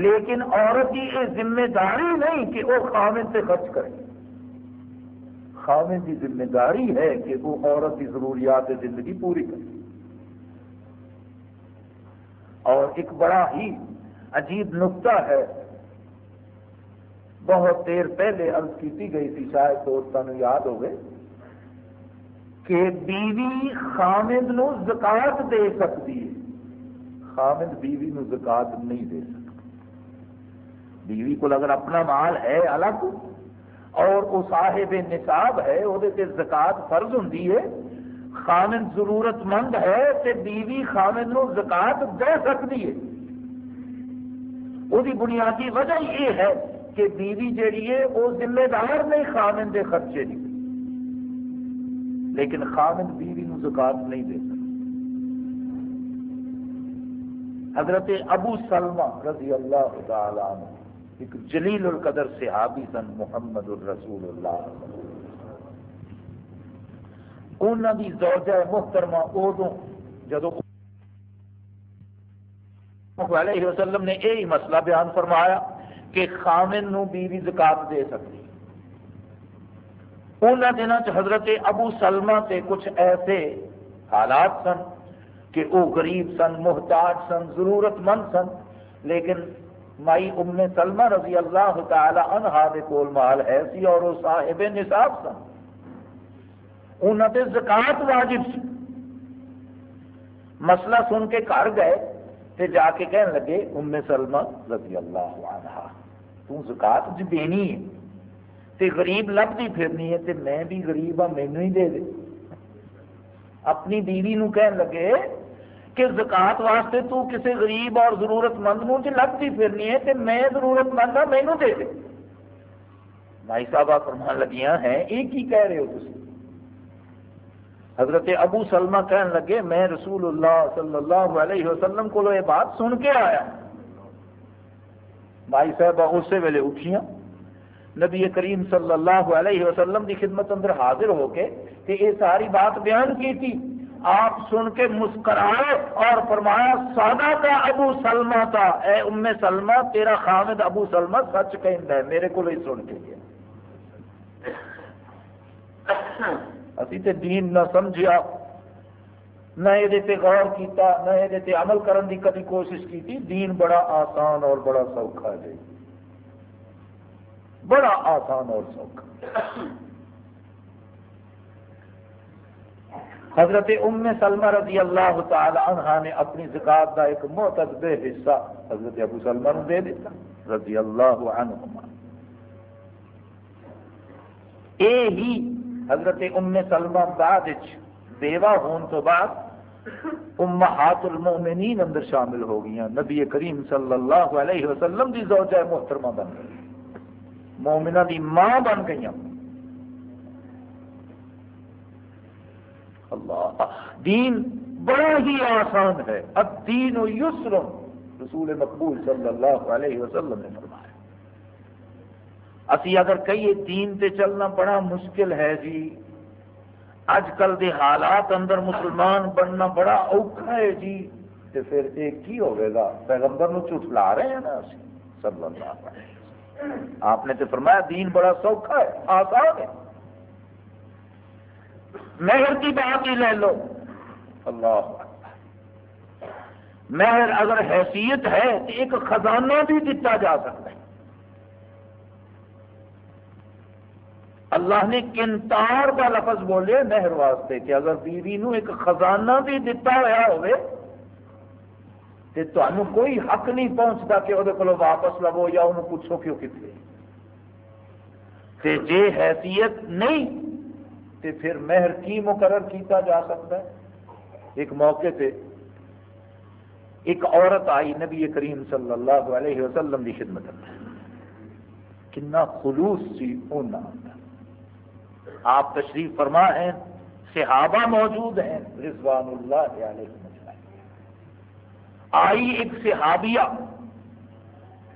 لیکن عورت کی یہ ذمہ داری نہیں کہ وہ خامن سے خرچ کرے۔ خامن کی ذمہ داری ہے کہ وہ عورت کی ضروریات زندگی پوری کرے۔ اور ایک بڑا ہی عجیب نقطہ ہے۔ بہت دیر پہلے عرض کی گئی تھی، شاید دوستوں یاد ہوگئے کہ بیوی خامد نو زکات دے سکتی ہے۔ خامد بیوی نو زکات نہیں دے سکتی۔ بیوی کو اگر اپنا مال ہے الگ، اور وہ صاحب نصاب ہے، وہ زکات فرض ہوں خامن ضرورت مند ہے تو بیوی خامن نو زکات دے سکتی ہے۔ وہ بنیادی وجہ یہ ہے کہ بیوی جیڑی ہے وہ ذمہ دار نہیں خامن دے خرچے نہیں لیکن خامن بیوی نو زکات نہیں دے سکتی۔ حضرت ابو سلمہ رضی اللہ تعالی عنہ، ایک جلیل القدر صحابی سن، محمد الرسول اللہ۔ انہوں کی زوجہ محترمہ ادو جدو علیہ وسلم نے یہی مسئلہ بیان فرمایا کہ خامن نو بیوی زکات دے سکتی۔ ان دنوں حضرت ابو سلمہ سے کچھ ایسے حالات سن کہ وہ غریب سن، محتاج سن ضرورت مند سن، لیکن مائی ام سلمہ رضی اللہ تعالی عنہ دے کول مال ہے، سی اور وہ صاحب نصاب سن۔ انہوں زکات واجب سی مسئلہ سن کے گھر گئے تے جا کے کہنے لگے، ام سلمہ رضی اللہ عنہ تو زکات جو دینی ہے۔ تے غریب لبدی پھرنی ہے، تے میں بھی غریب ہاں مینو ہی دے دے۔ اپنی بیوی نو کہنے لگے کہ زکات واسطے تو کسی غریب اور ضرورت مند نو جی لگتی پھرنی ہے تو میں ضرورت مند ہوں مینو دے دے۔ بھائی صاحب فرمان لگیاں ہیں ایک ہی کہہ رہے ہو تھی حضرت ابو سلمہ کہنے لگے، میں رسول اللہ صلی اللہ علیہ وسلم کو یہ بات سن کے آیا۔ بھائی صاحب اسی ویلے اٹھیاں۔ نبی کریم صلی اللہ علیہ وسلم کی خدمت اندر حاضر ہو کے کہ یہ ساری بات بیان کی تھی۔ آپ سن کے مسکرائے اور فرمایا، سادہ کا ابو سلمہ تھا۔ اے ام سلمہ، تیرا خامد ابو سلمہ سچ ہے، میرے کو ہی سن کے۔ گیا اسی تے دین نہ سمجھیا، نہ یہ غور کیتا، نہ یہ عمل کرن دی کبھی کوشش کی دین بڑا آسان اور بڑا سوکھا ہے۔ بڑا آسان اور سوکھا۔ حضرت ام سلمہ رضی اللہ تعالی عنہ نے اپنی زکات کا ایک بے حصہ حضرت ابو سلمہ نے دے دیتا، رضی اللہ عنہما۔ اے ہی حضرت ام سلمہ بعد بیوہ ہون تو بعد امہات المؤمنین اندر شامل ہو گئی نبی کریم صلی اللہ علیہ وسلم دی زوجہ محترمہ بن گئی مومنہ دی ماں بن گئی اللہ، دین بڑا ہی آسان ہے۔ اب دین و یسر، رسول مقبول صلی اللہ علیہ وسلم نے فرمایا۔ اسی اگر کہیے دین تے چلنا بڑا مشکل ہے جی اج کل دے حالات اندر مسلمان بننا بڑا اوکھا ہے جی تو پھر یہ کی ہوئے گا؟ پیغمبر نو چٹلا رہے ہیں نا صلی اللہ علیہ وسلم۔ آپ نے تو فرمایا دین بڑا سوکھا ہے، آسان ہے۔ مہر کی بات ہی لے لو۔ اللہ۔ مہر اگر حیثیت ہے تو ایک خزانہ بھی دیتا جا سکتا ہے۔ اللہ نے کنتار کا لفظ بولے مہر واسطے کہ اگر بیوی نو ایک خزانہ بھی دتا ہوا ہوئے، تے تمہیں کوئی حق نہیں پہنچتا کہ وہ واپس لو یا انہوں پوچھو کہ وہ کتنے۔ تے جے حیثیت نہیں، تے پھر مہر کی مقرر کیتا جا سکتا ہے۔ ایک موقع تے ایک عورت آئی نبی کریم صلی اللہ علیہ وسلم کی خدمت۔ کنا خلوص سی آپ تشریف فرما ہیں، صحابہ موجود ہیں، رضوان اللہ علیہ آئی ایک صحابیہ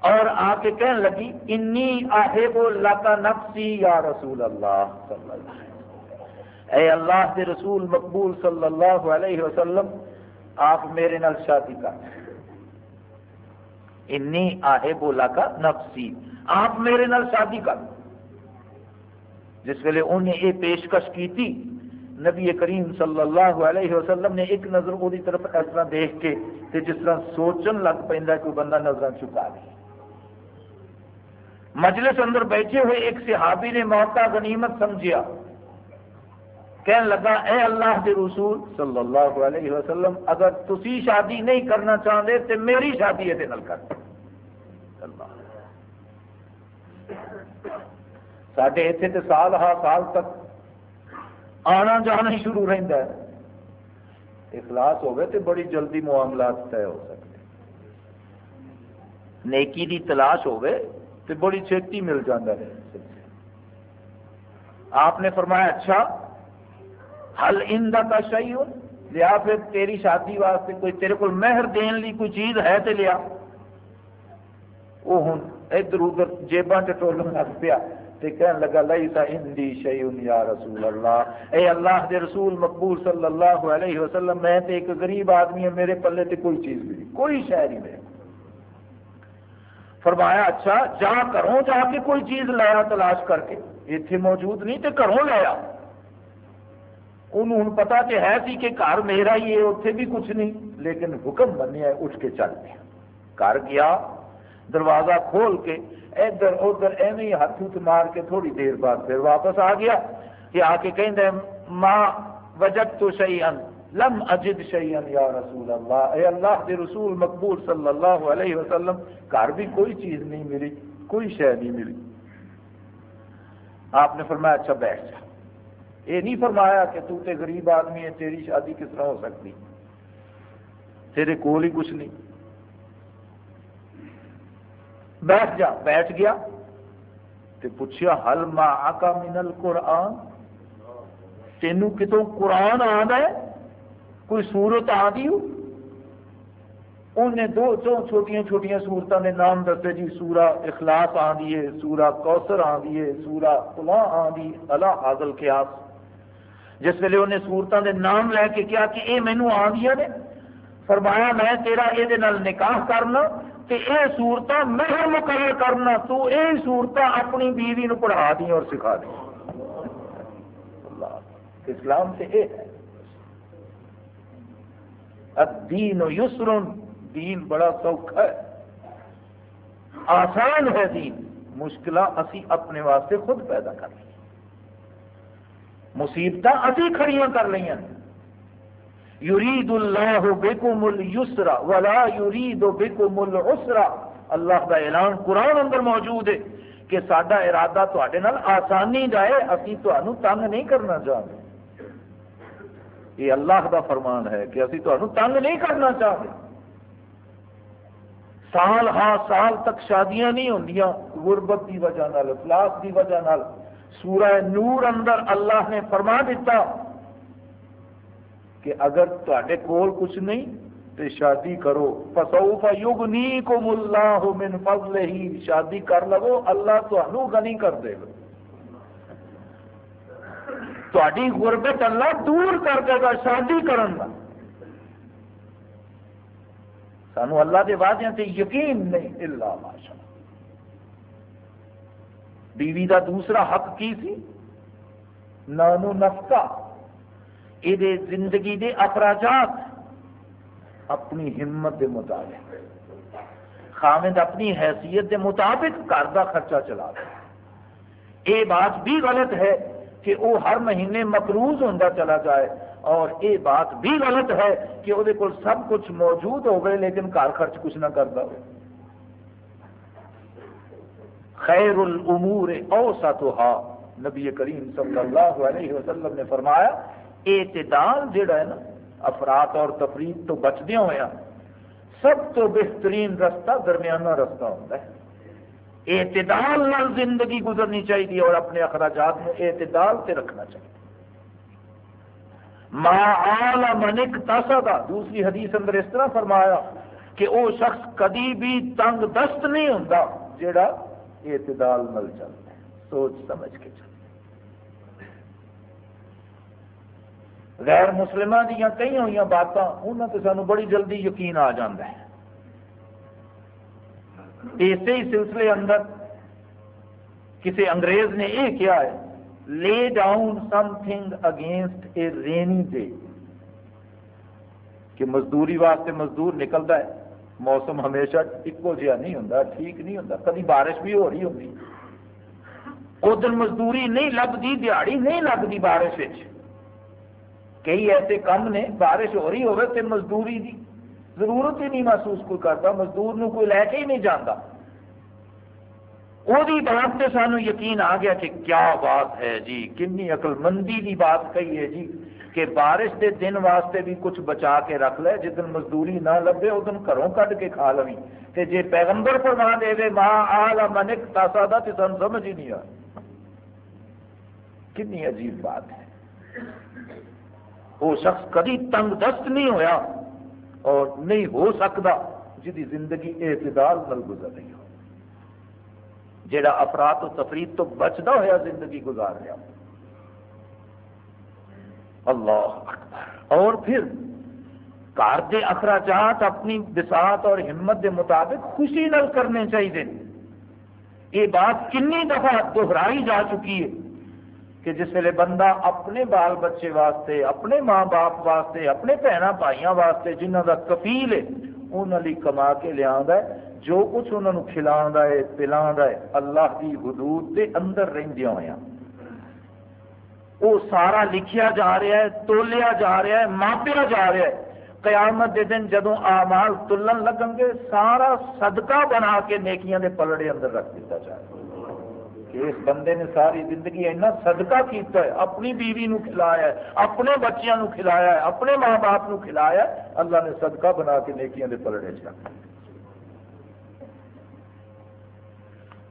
اور آ کے کہنے لگی، انی آہب اللہ کا نفسی یا رسول اللہ صلی اللہ علیہ وسلم۔ اے اللہ کے رسول مقبول صلی اللہ علیہ وسلم، آپ میرے نال شادی کر۔ انی آہے بولا کا نفسی۔ آپ میرے نال شادی کر۔ جس ویلے انہیں یہ پیشکش کی تھی۔ نبی کریم صلی اللہ علیہ وسلم نے ایک نظر وہ طرف اس طرح دیکھ کے تے جس طرح سوچن لگ پہ کوئی بندہ نظر چکا دے مجلس اندر بیٹھے ہوئے ایک صحابی نے موقع غنیمت سمجھیا۔ کہنے لگا، اے اللہ کے رسول صلی اللہ علیہ وسلم، اگر تسی شادی نہیں کرنا چاہتے تو میری شادی یہ کر۔ اللہ۔ سڈے اتنے تو سال ہا سال تک آنا جانا ہی شروع رہتا ہے۔ اخلاص ہوگئے تو بڑی جلدی معاملات طے ہو سکتے نیکی دی تلاش ہوگئے تو بڑی چھتی مل جاتا ہے آپ نے فرمایا اچھا حل ان کا شہی ہو لیا پھر تیری شادی واسطے کوئی تیرے کو مہر دین لی کوئی چیز ہے تو لیا۔ وہ ہوں ادھر ادھر جیباں ٹولن لگ پیا۔ تے کہنے لگا لیسا اندی شیئن یا رسول اللہ۔ اے اللہ دے رسول مقبول صلی اللہ علیہ وسلم، میں تے ایک غریب آدمی ہے، میرے پلے تے کوئی چیز نہیں، کوئی شہر ہی نہیں۔ فرمایا اچھا جا کروں جا کے کوئی چیز لایا، تلاش کر کے۔ اتنے موجود نہیں تے کروں لایا۔ انہوں پتا تو ہے سی کہ گھر میرا ہی ہے اتنے بھی کچھ نہیں۔ لیکن حکم بنیا اٹھ کے چل پیا۔ گھر گیا دروازہ کھول کے ادھر ادھر ایویں ہاتھ ہاتھ مار کے تھوڑی دیر بعد پھر واپس آ گیا کہ آ کے کہ ماں وجد تو شیئن لم اجد شیئن یا رسول اللہ. اے اللہ کے رسول مقبول صلی اللہ علیہ وسلم، گھر بھی کوئی چیز نہیں ملی، کوئی شے نہیں ملی۔ آپ نے فرمایا اچھا بیٹھ جا۔ یہ نہیں فرمایا کہ تو تے غریب آدمی ہے، تیری شادی کس طرح ہو سکتی؟ تیرے کول ہی کچھ نہیں۔ بیٹھ جا، بیٹھ گیا تو پوچھا ہل ما آکا منل قرآن تینوں کتوں قرآن آد ہے؟ کوئی سورت آ دی انہیں دو چو چھوٹیاں چھوٹیاں سورتوں کے نام دسے جی سورا اخلاص آدھی ہے سورا کوسر آدھی ہے سورا کلا آدھی اللہ حاضل قیاس۔ جس ویلے انہیں سورتوں کے نام لے کے کیا کہ یہ مینو آدیا نے؟ فرمایا، میں تیرا یہ نکاح کرنا تے اے سورت مہر مقرر کرنا، تو اے سورت اپنی بیوی نو پڑھا دی اور سکھا دی اسلام سے اے ہے۔ الدین یسر دین بڑا سوکھا ہے۔ آسان ہے دین۔ مشکل اسی اپنے واسطے خود پیدا کر لی مصیبت ابھی کھڑیاں کر لیا یرید اللہ بکم السرا ولا یرید بکم العسرا اللہ کا اعلان قرآن اندر موجود ہے کہ سڈا ارادہ تے آسانی جائے ابھی تمہیں تنگ نہیں کرنا چاہتے۔ یہ اللہ کا فرمان ہے کہ ابھی تمہیں تنگ نہیں کرنا چاہتے۔ سال ہاں سال تک شادیاں نہیں ہوں غربت کی وجہ افلاس کی وجہ سورہ نور اندر اللہ نے فرما دیتا کہ اگر تے کول کچھ نہیں تو شادی کرو، فسوف یغنیکم اللہ من فضلہ شادی کر لو اللہ تمہوں غنی کر دے گا۔ تاری غربت اللہ دور کر دے گا شادی کرن کا سانو اللہ کے وعدے سے یقین نہیں اللہ ماشاء بیوی کا دوسرا حق کی سی؟ نانو نفقہ۔ یہ زندگی دے اخراجات اپنی ہمت دے مطابق۔ خامد اپنی حیثیت دے مطابق گھر کا خرچہ چلا یہ بات بھی غلط ہے کہ وہ ہر مہینے مقروض ہوتا چلا جائے، اور یہ بات بھی غلط ہے کہ وہ سب کچھ موجود ہوگئے لیکن گھر خرچ کچھ نہ کرتا ہو خیر الامور اوسطها نبی کریم صلی اللہ علیہ وسلم نے فرمایا اعتدال جڑا ہے نا، افراد اور تفریح تو بچدی ہوا سب تو بہترین رستہ درمیانہ رستہ ہوتا ہے۔ اعتدال نال زندگی گزرنی چاہیے اور اپنے اخراجات میں اعتدال سے رکھنا چاہیے۔ ما آل منک تاسا دوسری حدیث اندر اس طرح فرمایا کہ وہ شخص کدی بھی تنگ دست نہیں ہوتا جڑا اعتدال نل چلتا ہے۔ سوچ سمجھ کے چلتا غیر مسلمہ دیا کئی ہوئی باتاں انہوں سے سانو بڑی جلدی یقین آ جاتا ہے۔ اسی ہی سلسلے اندر کسی انگریز نے یہ کیا ہے lay down something against a rainy day کہ مزدوری واسطے مزدور نکلتا ہے۔ موسم ہمیشہ ایکو جہا نہیں ہوں ٹھیک نہیں ہوں کبھی بارش بھی ہو رہی ہوگی ادھر مزدوری نہیں لگتی دیہڑی نہیں لگتی بارش کئی ایسے کام نے، بارش ہو رہی ہوگی تو مزدوری دی۔ ضرورت ہی نہیں محسوس کوئی کرتا، مزدور نو کوئی لے کے ہی نہیں جانا وہ بات سے سانو یقین آ گیا کہ کیا بات ہے جی کنی عقل مندی کی بات کہی ہے جی کہ بارش دے دن واسطے بھی کچھ بچا کے رکھ لے جدن مزدوری نہ لبے اس دن گھروں کٹ کے کھا لوی۔ تے جے پیغمبر فرما دے وے ماں آل منک تاسا دا، تے سن سمجھ ہی نہیں آ کنی عجیب بات ہے۔ وہ شخص کدی تنگ دست نہیں ہویا اور نہیں ہو سکتا جی زندگی اعتدال نل گزر رہی ہو۔ جڑا افراد و تفرید تو بچتا ہوا زندگی گزار رہا۔ اللہ اکبر۔ اور پھر گھر کے اخراجات اپنی بساط اور ہمت کے مطابق خوشی نل کرنے چاہیے یہ بات کنی دفعہ دہرائی جا چکی ہے۔ کہ جس ویلے بندہ اپنے بال بچے واسطے، اپنے ماں باپ واسطے، اپنے بھن بھائیوں واسطے جنہوں کا کفیل ہے انہوں نے کما کے لیا جو کچھ انہوں نے کھلا ہے پلا ہے، اللہ کی حدود کے اندر رہدیا ہوا وہ سارا لکھیا جا رہا ہے، تولیا جا رہا ہے، ماپیا جا رہا ہے۔ قیامت دے دن جدو آمال تلن لگن گے، سارا صدقہ بنا کے نیکیاں دے پلڑے اندر رکھ دیتا جائے کہ اس بندے نے ساری زندگی اینا صدقہ کیتا ہے، اپنی بیوی نو کھلایا ہے، اپنے بچیاں نو کھلایا ہے، اپنے ماں باپ نو کھلایا ہے، اللہ نے صدقہ بنا کے نیکیاں دے پلڑے چ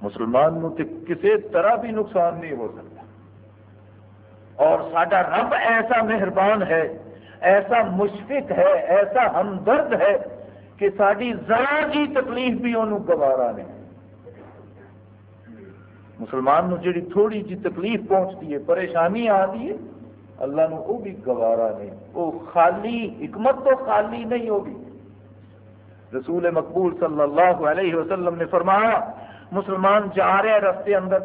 مسلمان نو تے کسی طرح بھی نقصان نہیں ہو سکتا۔ اور سڈا رب ایسا مہربان ہے، ایسا مشفق ہے، ایسا ہمدرد ہے کہ ساری ذرا جی تکلیف بھی انہوں گوارا نہیں مسلمان نو جڑی تھوڑی جی تکلیف پہنچتی ہے، پریشانی آتی ہے، اللہ نو وہ بھی گوارا نہیں۔ وہ خالی، حکمت تو خالی نہیں ہوگی۔ رسول مقبول صلی اللہ علیہ وسلم نے فرمایا، مسلمان جا رہا ہے رستے اندر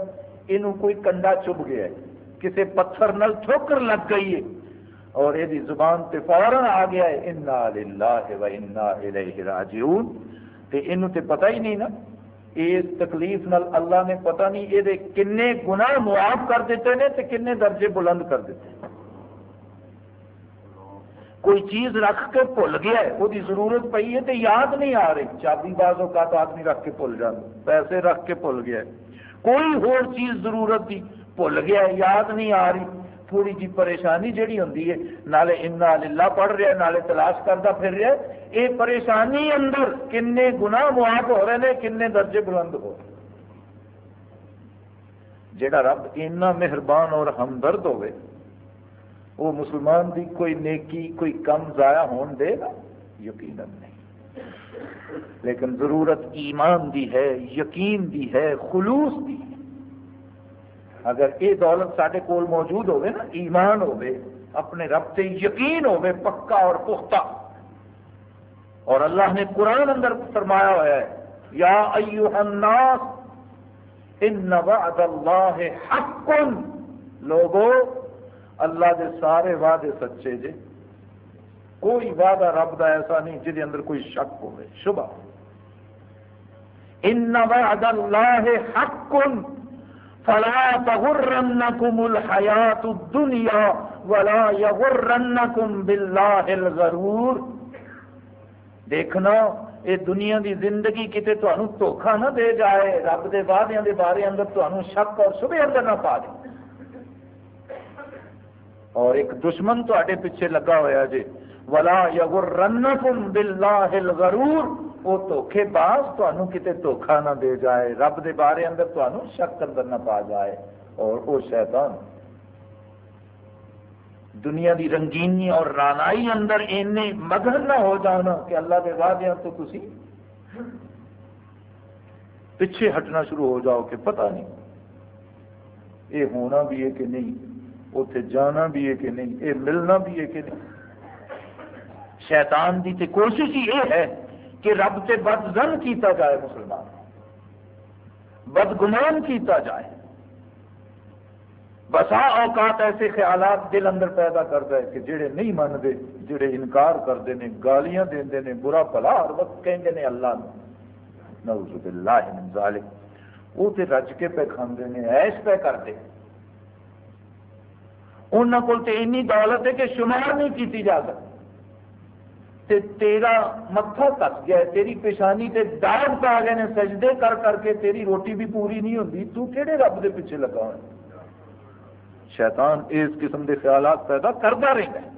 یہ کوئی کنڈا چب گیا ہے کسی پتھر نل ٹھوکر لگ گئی ہے، اور یہ زبان تے فوراً آ گیا ہے، انا للہ و انا الیہ راجعون تے اینو تے پتہ ہی نہیں نا۔ اس تکلیف نال اللہ نے پتہ نہیں یہ کنے گناہ معاف کر دیتے ہیں تے کنے درجے بلند کر دیتے ہیں۔ کوئی چیز رکھ کے بھول گیا ہے، وہ ضرورت پی ہے تو یاد نہیں آ رہی۔ چابی باز اوقات آدمی رکھ کے بھول جانا پیسے رکھ کے بھول گیا ہے۔ کوئی ہور چیز ضرورت کی بھول گیا ہے، یاد نہیں آ رہی۔ تھوڑی جی پریشانی جہی ہوں نالے انا للہ پڑھ رہا نالے تلاش کرتا پھر رہا یہ پریشانی اندر کن گنا معاف ہو رہے ہیں کن درجے بلند ہو۔ جڑا رب اینا مہربان اور ہمدرد ہوئے، وہ مسلمان دی کوئی نیکی، کوئی کم ضائع ہون دے گا؟ یقیناً نہیں۔ لیکن ضرورت ایمان دی ہے، یقین دی ہے، خلوص دی ہے۔ اگر یہ دولت سارے کول موجود ہوئے نا، ایمان ہوئے، اپنے رب سے یقین ہوئے، پکا اور پختہ۔ اور اللہ نے قرآن اندر فرمایا ہوا ہے، یا ایوہ الناس، ان وعد اللہ حق۔ لوگو، اللہ دے سارے وعدے سچے جے۔ کوئی وعدہ رب دا ایسا نہیں جہد اندر کوئی شک ہوئے، شبہ۔ ان وعد اللہ حق۔ فلا تغرنکم الحیات الدنیا ولا یغرنکم باللہ الغرور. دیکھنا یہ دنیا دی زندگی کتے تمہیں دھوکھا نہ دے جائے، رب دے وعدے دے بارے اندر تمہیں شک اور شبے اندر نہ پا دے۔ اور ایک دشمن تے پیچھے لگا ہوا جی ولا یغرنکم باللہ الغرور۔ وہ دھوکھے باز کتے دھوکھا نہ دے جائے، رب دے بارے اندر شک اندر نہ پا جائے، اور وہ شیطان۔ دنیا دی رنگینی اور رانائی اندر اینے مگن نہ ہو جانا کہ اللہ کے وعدے تو تسی پیچھے ہٹنا شروع ہو جاؤ کہ پتہ نہیں۔ یہ ہونا بھی ہے کہ نہیں اتنے جانا بھی ہے کہ نہیں یہ ملنا بھی ہے کہ نہیں۔ شیطان دی تے کوشش ہی یہ ہے کہ رب سے بد زن کیتا جائے مسلمان۔ بدگمان کیتا جائے۔ بسا اوقات ایسے خیالات دل اندر پیدا کرتا ہے کہ جڑے نہیں منتے جڑے انکار کرتے ہیں گالیاں دے نے، برا پلا ہر وقت کہیں نے اللہ نعوذ باللہ من ذالک۔ وہ تے رج کے پہ کھاندے نے ایش پہ کرتے انہوں کو تے دولت ہے کہ شمار نہیں کیتی جا سکتی۔ تے تیرا متھا کس گیا ہے، تیری پیشانی تے داغ پا گئے نے، سجدے کر کر کے تیری روٹی بھی پوری نہیں ہوتی تو کہڑے رب دے پیچھے لگا ہوئے شیطان اس قسم کے خیالات پیدا کرتا رہتا ہے۔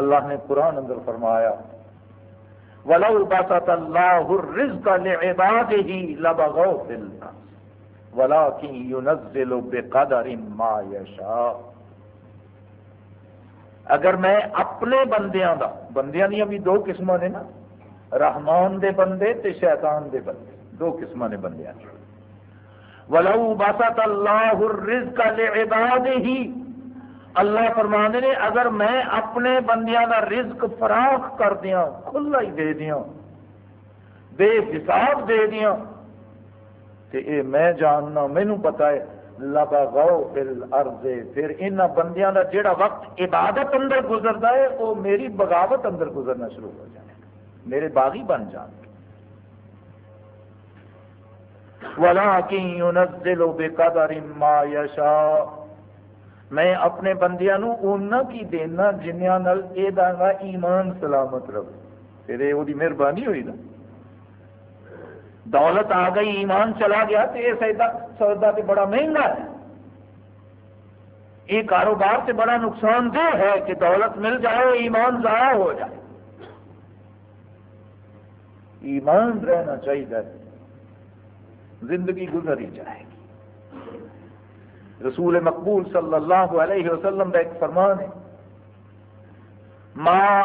اللہ نے قرآن اندر فرمایا، ولو بسط اللہ الرزق لعباده لبغوا في الناس ولكن ينزل بقدر ما يشاء۔ اگر میں اپنے بندیاں دا، بندیاں دیا بھی دو قسم نے نا، رحمان دے بندے تے شیطان دے بندے، دو قسم نے بندیاں ولو بسط اللہ الرزق لعباده، اللہ فرمانے نے، اگر میں اپنے بندیاں کا رزق فراخ کر دیا کھلا ہی دے دیا بے حساب دے دیا تے اے میں جاننا مینو پتا ہے لبا گو فل ارضے پھر ان بندیاں کا جڑا وقت عبادت اندر گزرتا ہے وہ میری بغاوت اندر گزرنا شروع ہو جائے میرے باغی بن جان۔ ولكن ينزل بقدر ما يشاء۔ میں اپنے بندیاں نو اونا کی دینا، جنیاں نال اے دانگا ایمان سلامت رہے پھر یہ وہی مہربانی ہوئی نا۔ دولت آ گئی، ایمان چلا گیا، تو یہ سودا سودا تو بڑا مہنگا ہے۔ یہ کاروبار سے بڑا نقصان دہ ہے کہ دولت مل جائے، ایمان ضائع ہو جائے۔ ایمان رہنا چاہیے۔ زندگی گزری جائے گی۔ رسول مقبول صلی اللہ علیہ وسلم کا ایک فرمان ہے، ما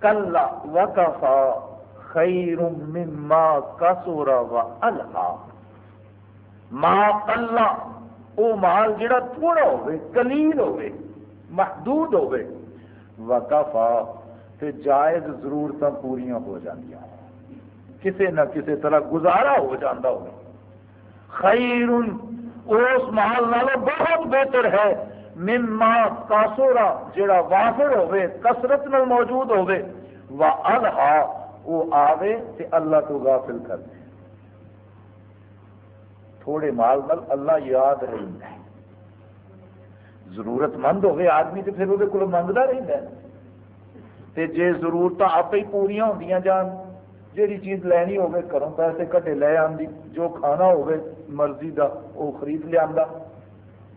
کل وکفا خیر مما کسور و الہا ما کل او مال جڑا تھوڑا ہوئے کلیل ہوئے، محدود ہوئے۔ وکفا تے جائز ضرورتاں پوریاں ہو جاندیاں۔ کسی نہ کسی طرح گزارا ہو جاتا ہو خیر، اس مال نالو بہت بہتر ہے۔ مما کاسورا جڑا وافر ہوے کثرت نال موجود ہوے وا الہا وہ آوے تے اللہ تو غافل کر دے۔ تھوڑے مال نال اللہ یاد رہتا ہے۔ ضرورت مند ہوے آدمی تے پھر وہ منگتا رہتا ہے۔ تے جے ضرورت آپ ہی پوریا ہو جان، جیڑی چیز لینی ہوگی گھروں پیسے کٹے لے آدھی جو کھانا ہوگی مرضی دا وہ خرید لیا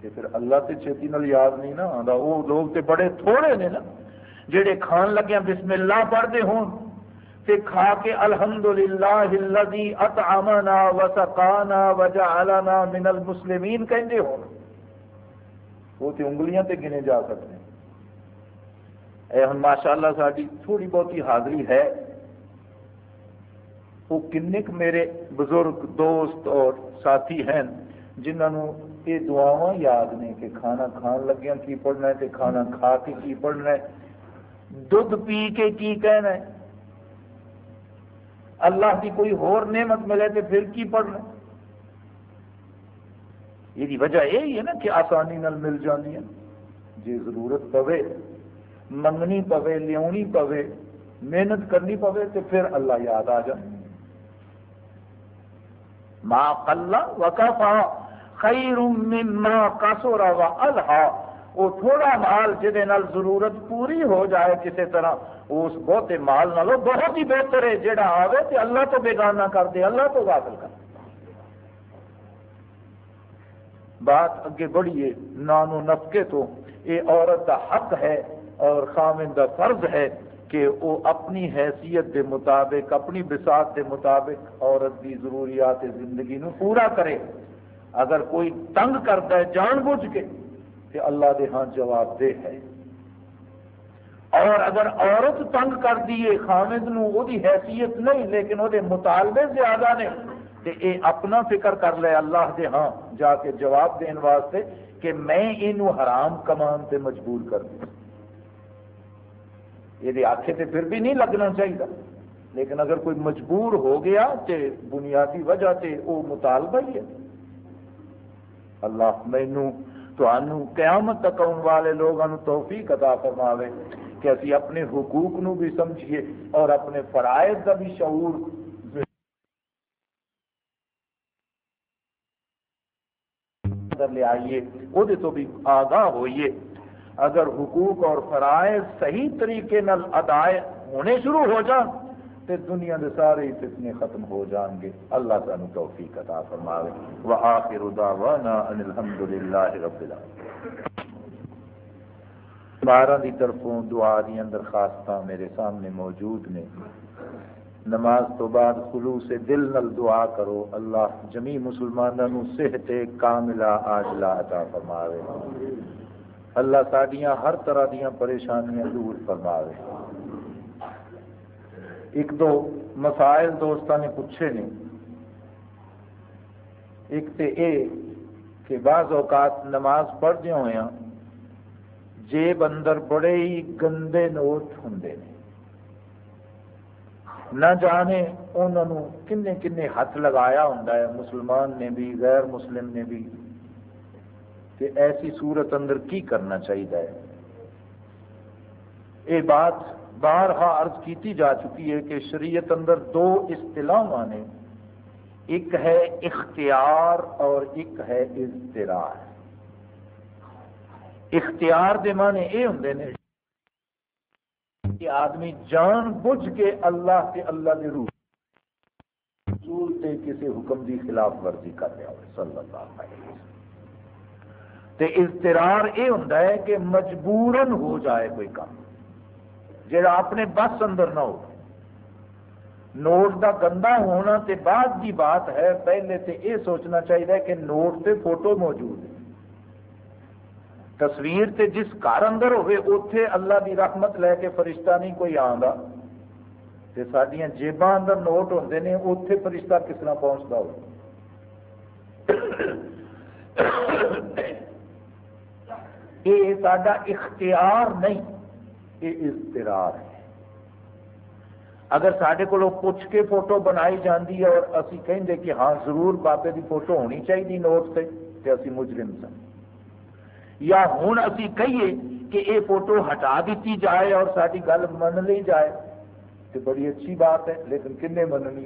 پھر اللہ تے چھتی نال یاد نہیں نا آتا وہ لوگ تے بڑے تھوڑے نے نا جہے کھان لگے بسم اللہ پڑھتے ہون۔ تے کھا کے الحمدللہ الذی اطعمنا وسقانا وجعلنا من المسلمین کہندے ہون۔ وہ تے انگلیاں تے گنے جا سکتے ہیں۔ اے ہن ماشاءاللہ ساری تھوڑی بہتی حاضری ہے۔ وہ کنک میرے بزرگ، دوست اور ساتھی ہیں جنہوں یہ دعا یاد نے کہ کھانا کھان لگیا کی پڑھنا ہے کھانا کھا کے کی پڑھنا ہے۔ دھد پی کے کی کہنا ہے۔ اللہ کی کوئی ہور نعمت ملے تو پھر کی پڑھنا یہ وجہ یہی ہے نا کہ آسانی نال مل جانی ہے۔ جی ضرورت پوے، منگنی پوے لیا پوے، محنت کرنی پوے تو پھر اللہ یاد آ جائے۔ ما قل وکفا خیر مما کسور و الہا وہ تھوڑا مال جہد ضرورت پوری ہو جائے کسی طرح اس بہتے مال نالو بہت ہی بہتر ہے جہاں آئے تو اللہ تو بیگانہ کر دے، اللہ تو غافل کر بات اگے بڑھی ہے نانو نفقے تو یہ عورت کا حق ہے اور خامن کا فرض ہے کہ وہ اپنی حیثیت دے مطابق، اپنی بساط دے مطابق عورت کی ضروریات زندگی نو پورا کرے۔ اگر کوئی تنگ کرتا ہے، جان بوجھ کے تو اللہ دے ہاں جواب دہ ہے۔ اور اگر عورت تنگ کر دیے خامد نو وہ دی حیثیت نہیں، لیکن وہ مطالبے زیادہ نے تو یہ اپنا فکر کر لے اللہ دے ہاں جا کے جواب دین واسطے کہ میں یہ حرام کمان سے مجبور کر دوں یہ آخے تو پھر بھی نہیں لگنا چاہیے لیکن اگر کوئی مجبور ہو گیا تو بنیادی وجہ سے وہ مطالبہ ہی ہے۔ اللہ مینوں مینو قیامت تک آنے والے لوگوں توفیق عطا فرماوے کہ اسی اپنے حقوق نو بھی سمجھیے اور اپنے فرائض کا بھی شعور لے آئیے وہ تو بھی آگاہ ہوئیے۔ اگر حقوق اور فرائض صحیح طریقے نال ادائے ہونے شروع ہو جان تو دنیا کے سارے فتنے ختم ہو جان گے۔ اللہ سانو توفیق عطا فرماوے۔ وآخر دعوانا ان الحمدللہ رب العالمین۔ بارہ دی طرفوں دعا دی درخواستاں میرے سامنے موجود نے۔ نماز تو بعد خلوص دل نل دعا کرو۔ اللہ جمی مسلمانوں صحت کاملہ آجلا عطا فرماوے۔ اللہ سڈیا ہر طرح دیا پریشانیاں دور فرماوے۔ ایک دو مسائل دوستوں نے پوچھے نے ایک تو یہ کہ بعض اوقات نماز پڑھدے ہوئے ہاں، جیب اندر بڑے ہی گندے نوٹ ہوں نے۔ نہ جانے انہوں کنے کنے ہاتھ لگایا ہوں مسلمان نے بھی، غیر مسلم نے بھی۔ کہ ایسی صورت اندر کی کرنا چاہیے یہ بات بارہا عرض کیتی جا چکی ہے کہ شریعت اندر دو اصطلاح نے، ایک ہے اختیار اور ایک ہے اضطرار۔ اختیار دے معنی یہ ہوں نے کہ آدمی جان بوجھ کے اللہ کے اللہ کے روح رسول تے کسی حکم دی خلاف ورزی کر رہا ہو صلی اللہ علیہ وسلم۔ تے اضطرار یہ ہوں کہ مجبورن ہو جائے کوئی کام۔ جڑا اپنے بس اندر نہ ہو۔ نوٹ دا گندا ہونا تے بعد کی بات ہے، پہلے تے یہ سوچنا چاہیے کہ نوٹ تے فوٹو موجود ہے تصویر تے جس گھر اندر ہوئے اتے اللہ دی رحمت لے کے فرشتہ نہیں کوئی آندا۔ تے سڈیا جیباں اندر نوٹ ہوتے ہیں اتے فرشتہ کس طرح پہنچتا ہو۔ یہ سڈا اختیار نہیں۔ یہ اضطرار ہے۔ اگر سارے کو پوچھ کے فوٹو بنائی جاتی ہے اور اسی کہیں کہ ہاں ضرور بابے کی فوٹو ہونی چاہیے نوٹ سے تو اسی مجرم سن۔ یا ہوں اسی کہیے کہ یہ فوٹو ہٹا دیتی جائے اور ساری گل من لی جائے تو بڑی اچھی بات ہے، لیکن کنے مننی؟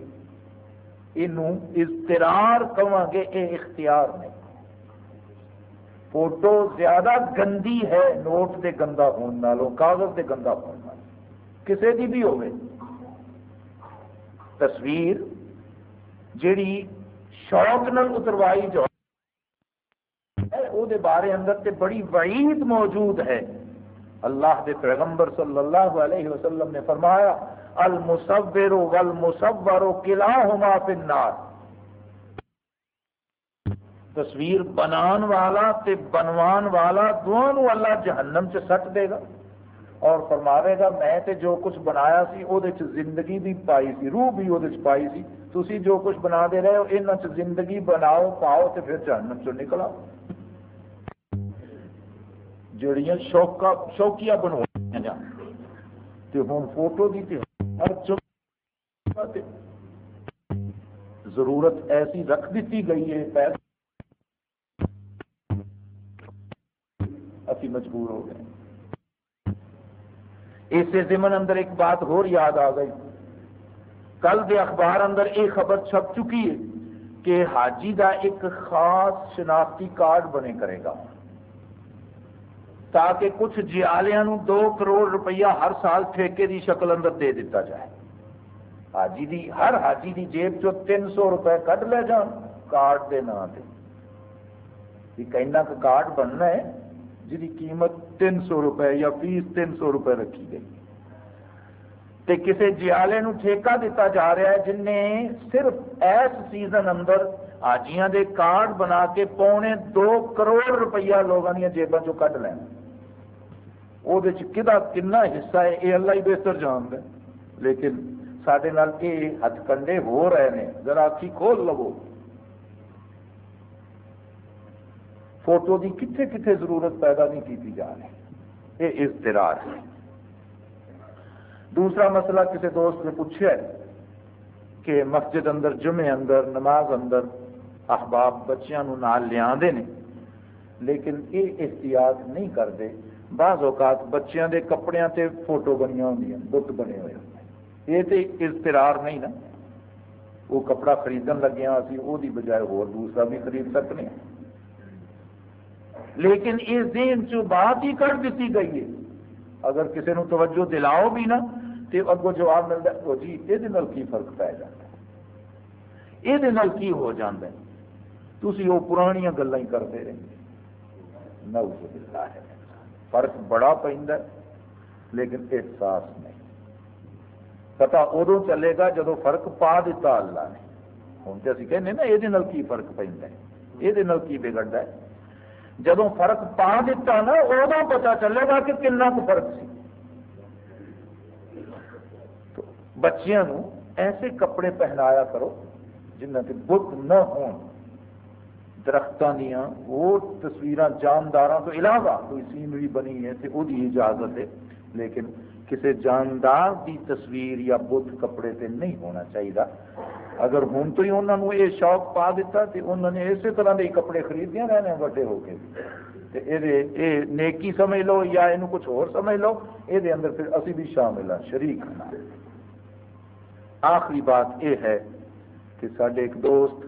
یہ اضطرار کہاں گے یہ اختیار نہیں۔ فوٹو زیادہ گندی ہے، نوٹ دے گندا ہونے نالوں، کاغذ دے گندا ہونے کسی کی بھی ہوئے تصویر جیڑی شوق نل اتروائی جو دے بارے اندر تے بڑی وعید موجود ہے۔ اللہ دے پیغمبر صلی اللہ علیہ وسلم نے فرمایا، المصور والمصور کلاہما فی النار۔ تصویر بنان والا تے بنوان والا دونوں اللہ جہنم چ سٹ دے گا۔ اور فرماوے گا، میں تے جو کچھ بنایا سی او دے زندگی بھی پائی سی، روح بھی او دے پائی سی۔ تسی جو کچھ بنا دے رہے ہو، انہاں چ زندگی بناؤ، پاؤ تے پھر جہنم چ نکل آؤ جڑیاں شوقا شوقیہ بنوایا جا تے ہن فوٹو دی تے ہر جگہ ضرورت ایسی رکھ دیتی گئی ہے پیسے اسی مجبور ہو گئے۔ اسی زمن اندر ایک بات اور یاد آ گئی۔ کل دے اخبار اندر ایک خبر چھپ چکی ہے کہ حاجی دا ایک خاص شناختی کارڈ بنے کرے گا۔ تاکہ کچھ جیالیاں نو دو کروڑ روپیہ ہر سال ٹھیکے دی شکل اندر دے دیتا جائے۔ حاجی دی، ہر حاجی دی جیب چو تین سو روپے کٹ لے جان، کارڈ دے نام سے کہنا کارڈ بننا ہے۔ جی قیمت تین سو روپے یا فیس تین سو روپے رکھی گئی۔ تے کسے جیالے نو ٹھیکہ دیتا جا رہا ہے جن نے صرف ایس سیزن اندر آجیاں دے کارڈ بنا کے پونے دو کروڑ روپیہ لوگوں دیا جیباں چو کٹ لینا وہ کنا حصہ ہے یہ اللہ ہی بہتر جان ہے۔ لیکن سڈے یہ ہتھ کنڈے ہو رہے ہیں ذرا اکھی کھول لو۔ فوٹو کی کتنے کتنے ضرورت پیدا نہیں کی جا رہی۔ یہ اضطرار ہے۔ دوسرا مسئلہ کسی دوست نے پوچھا کہ مسجد اندر، جمعے اندر، نماز اندر احباب بچیاں نال لیا لیکن یہ احتیاط نہیں کرتے۔ بعض اوقات بچیاں دے کپڑیاں تے فوٹو بنیا ہوں بت بنے ہوئے یہ تو اضطرار نہیں نا۔ وہ کپڑا خریدن لگیا اسی وہ بجائے اور دوسرا بھی خرید سکتے ہیں لیکن اس دن چ بات ہی کر دیتی گئی ہے۔ اگر کسی نے توجہ دلاؤ بھی نا تو اگو جواب ملتا ہے جی یہ کی فرق پی جاتا ہے؟ یہ کی ہو جاتا ہے؟ تھی وہ پرانیاں گلیں ہی کرتے رہے نوز ہے۔ فرق بڑا پہ لیکن احساس نہیں۔ پتا ادو چلے گا جب فرق پا دیتا اللہ نے۔ ہوں تو اسی کہنے نا یہ کی فرق پہ یہ بگڑتا ہے؟ جب فرق پا دیتا نا ادو پتا چلے گا کہ کنا کو فرق سی۔ تو بچیاں نو ایسے کپڑے پہنایا کرو جنہ کے بت نہ ہون۔ درختوں دیا وہ تصویر جاندار تو علاوہ کوئی سینری بنی ہے تو وہ اجازت ہے، لیکن کسی جاندار کی تصویر یا بت کپڑے تے نہیں ہونا چاہیے اگر ہوں تو ہی انہوں نے یہ شوق پا دیتا تو انہوں نے اسی طرح کے کپڑے خریدیا رہنے وڈے ہو کے۔ یہ نیکی سمجھ لو یا یہ کچھ اور سمجھ لو یہ اندر پھر اسی بھی شامل ہاں شریک ہوں آخری بات یہ ہے کہ سارے ایک دوست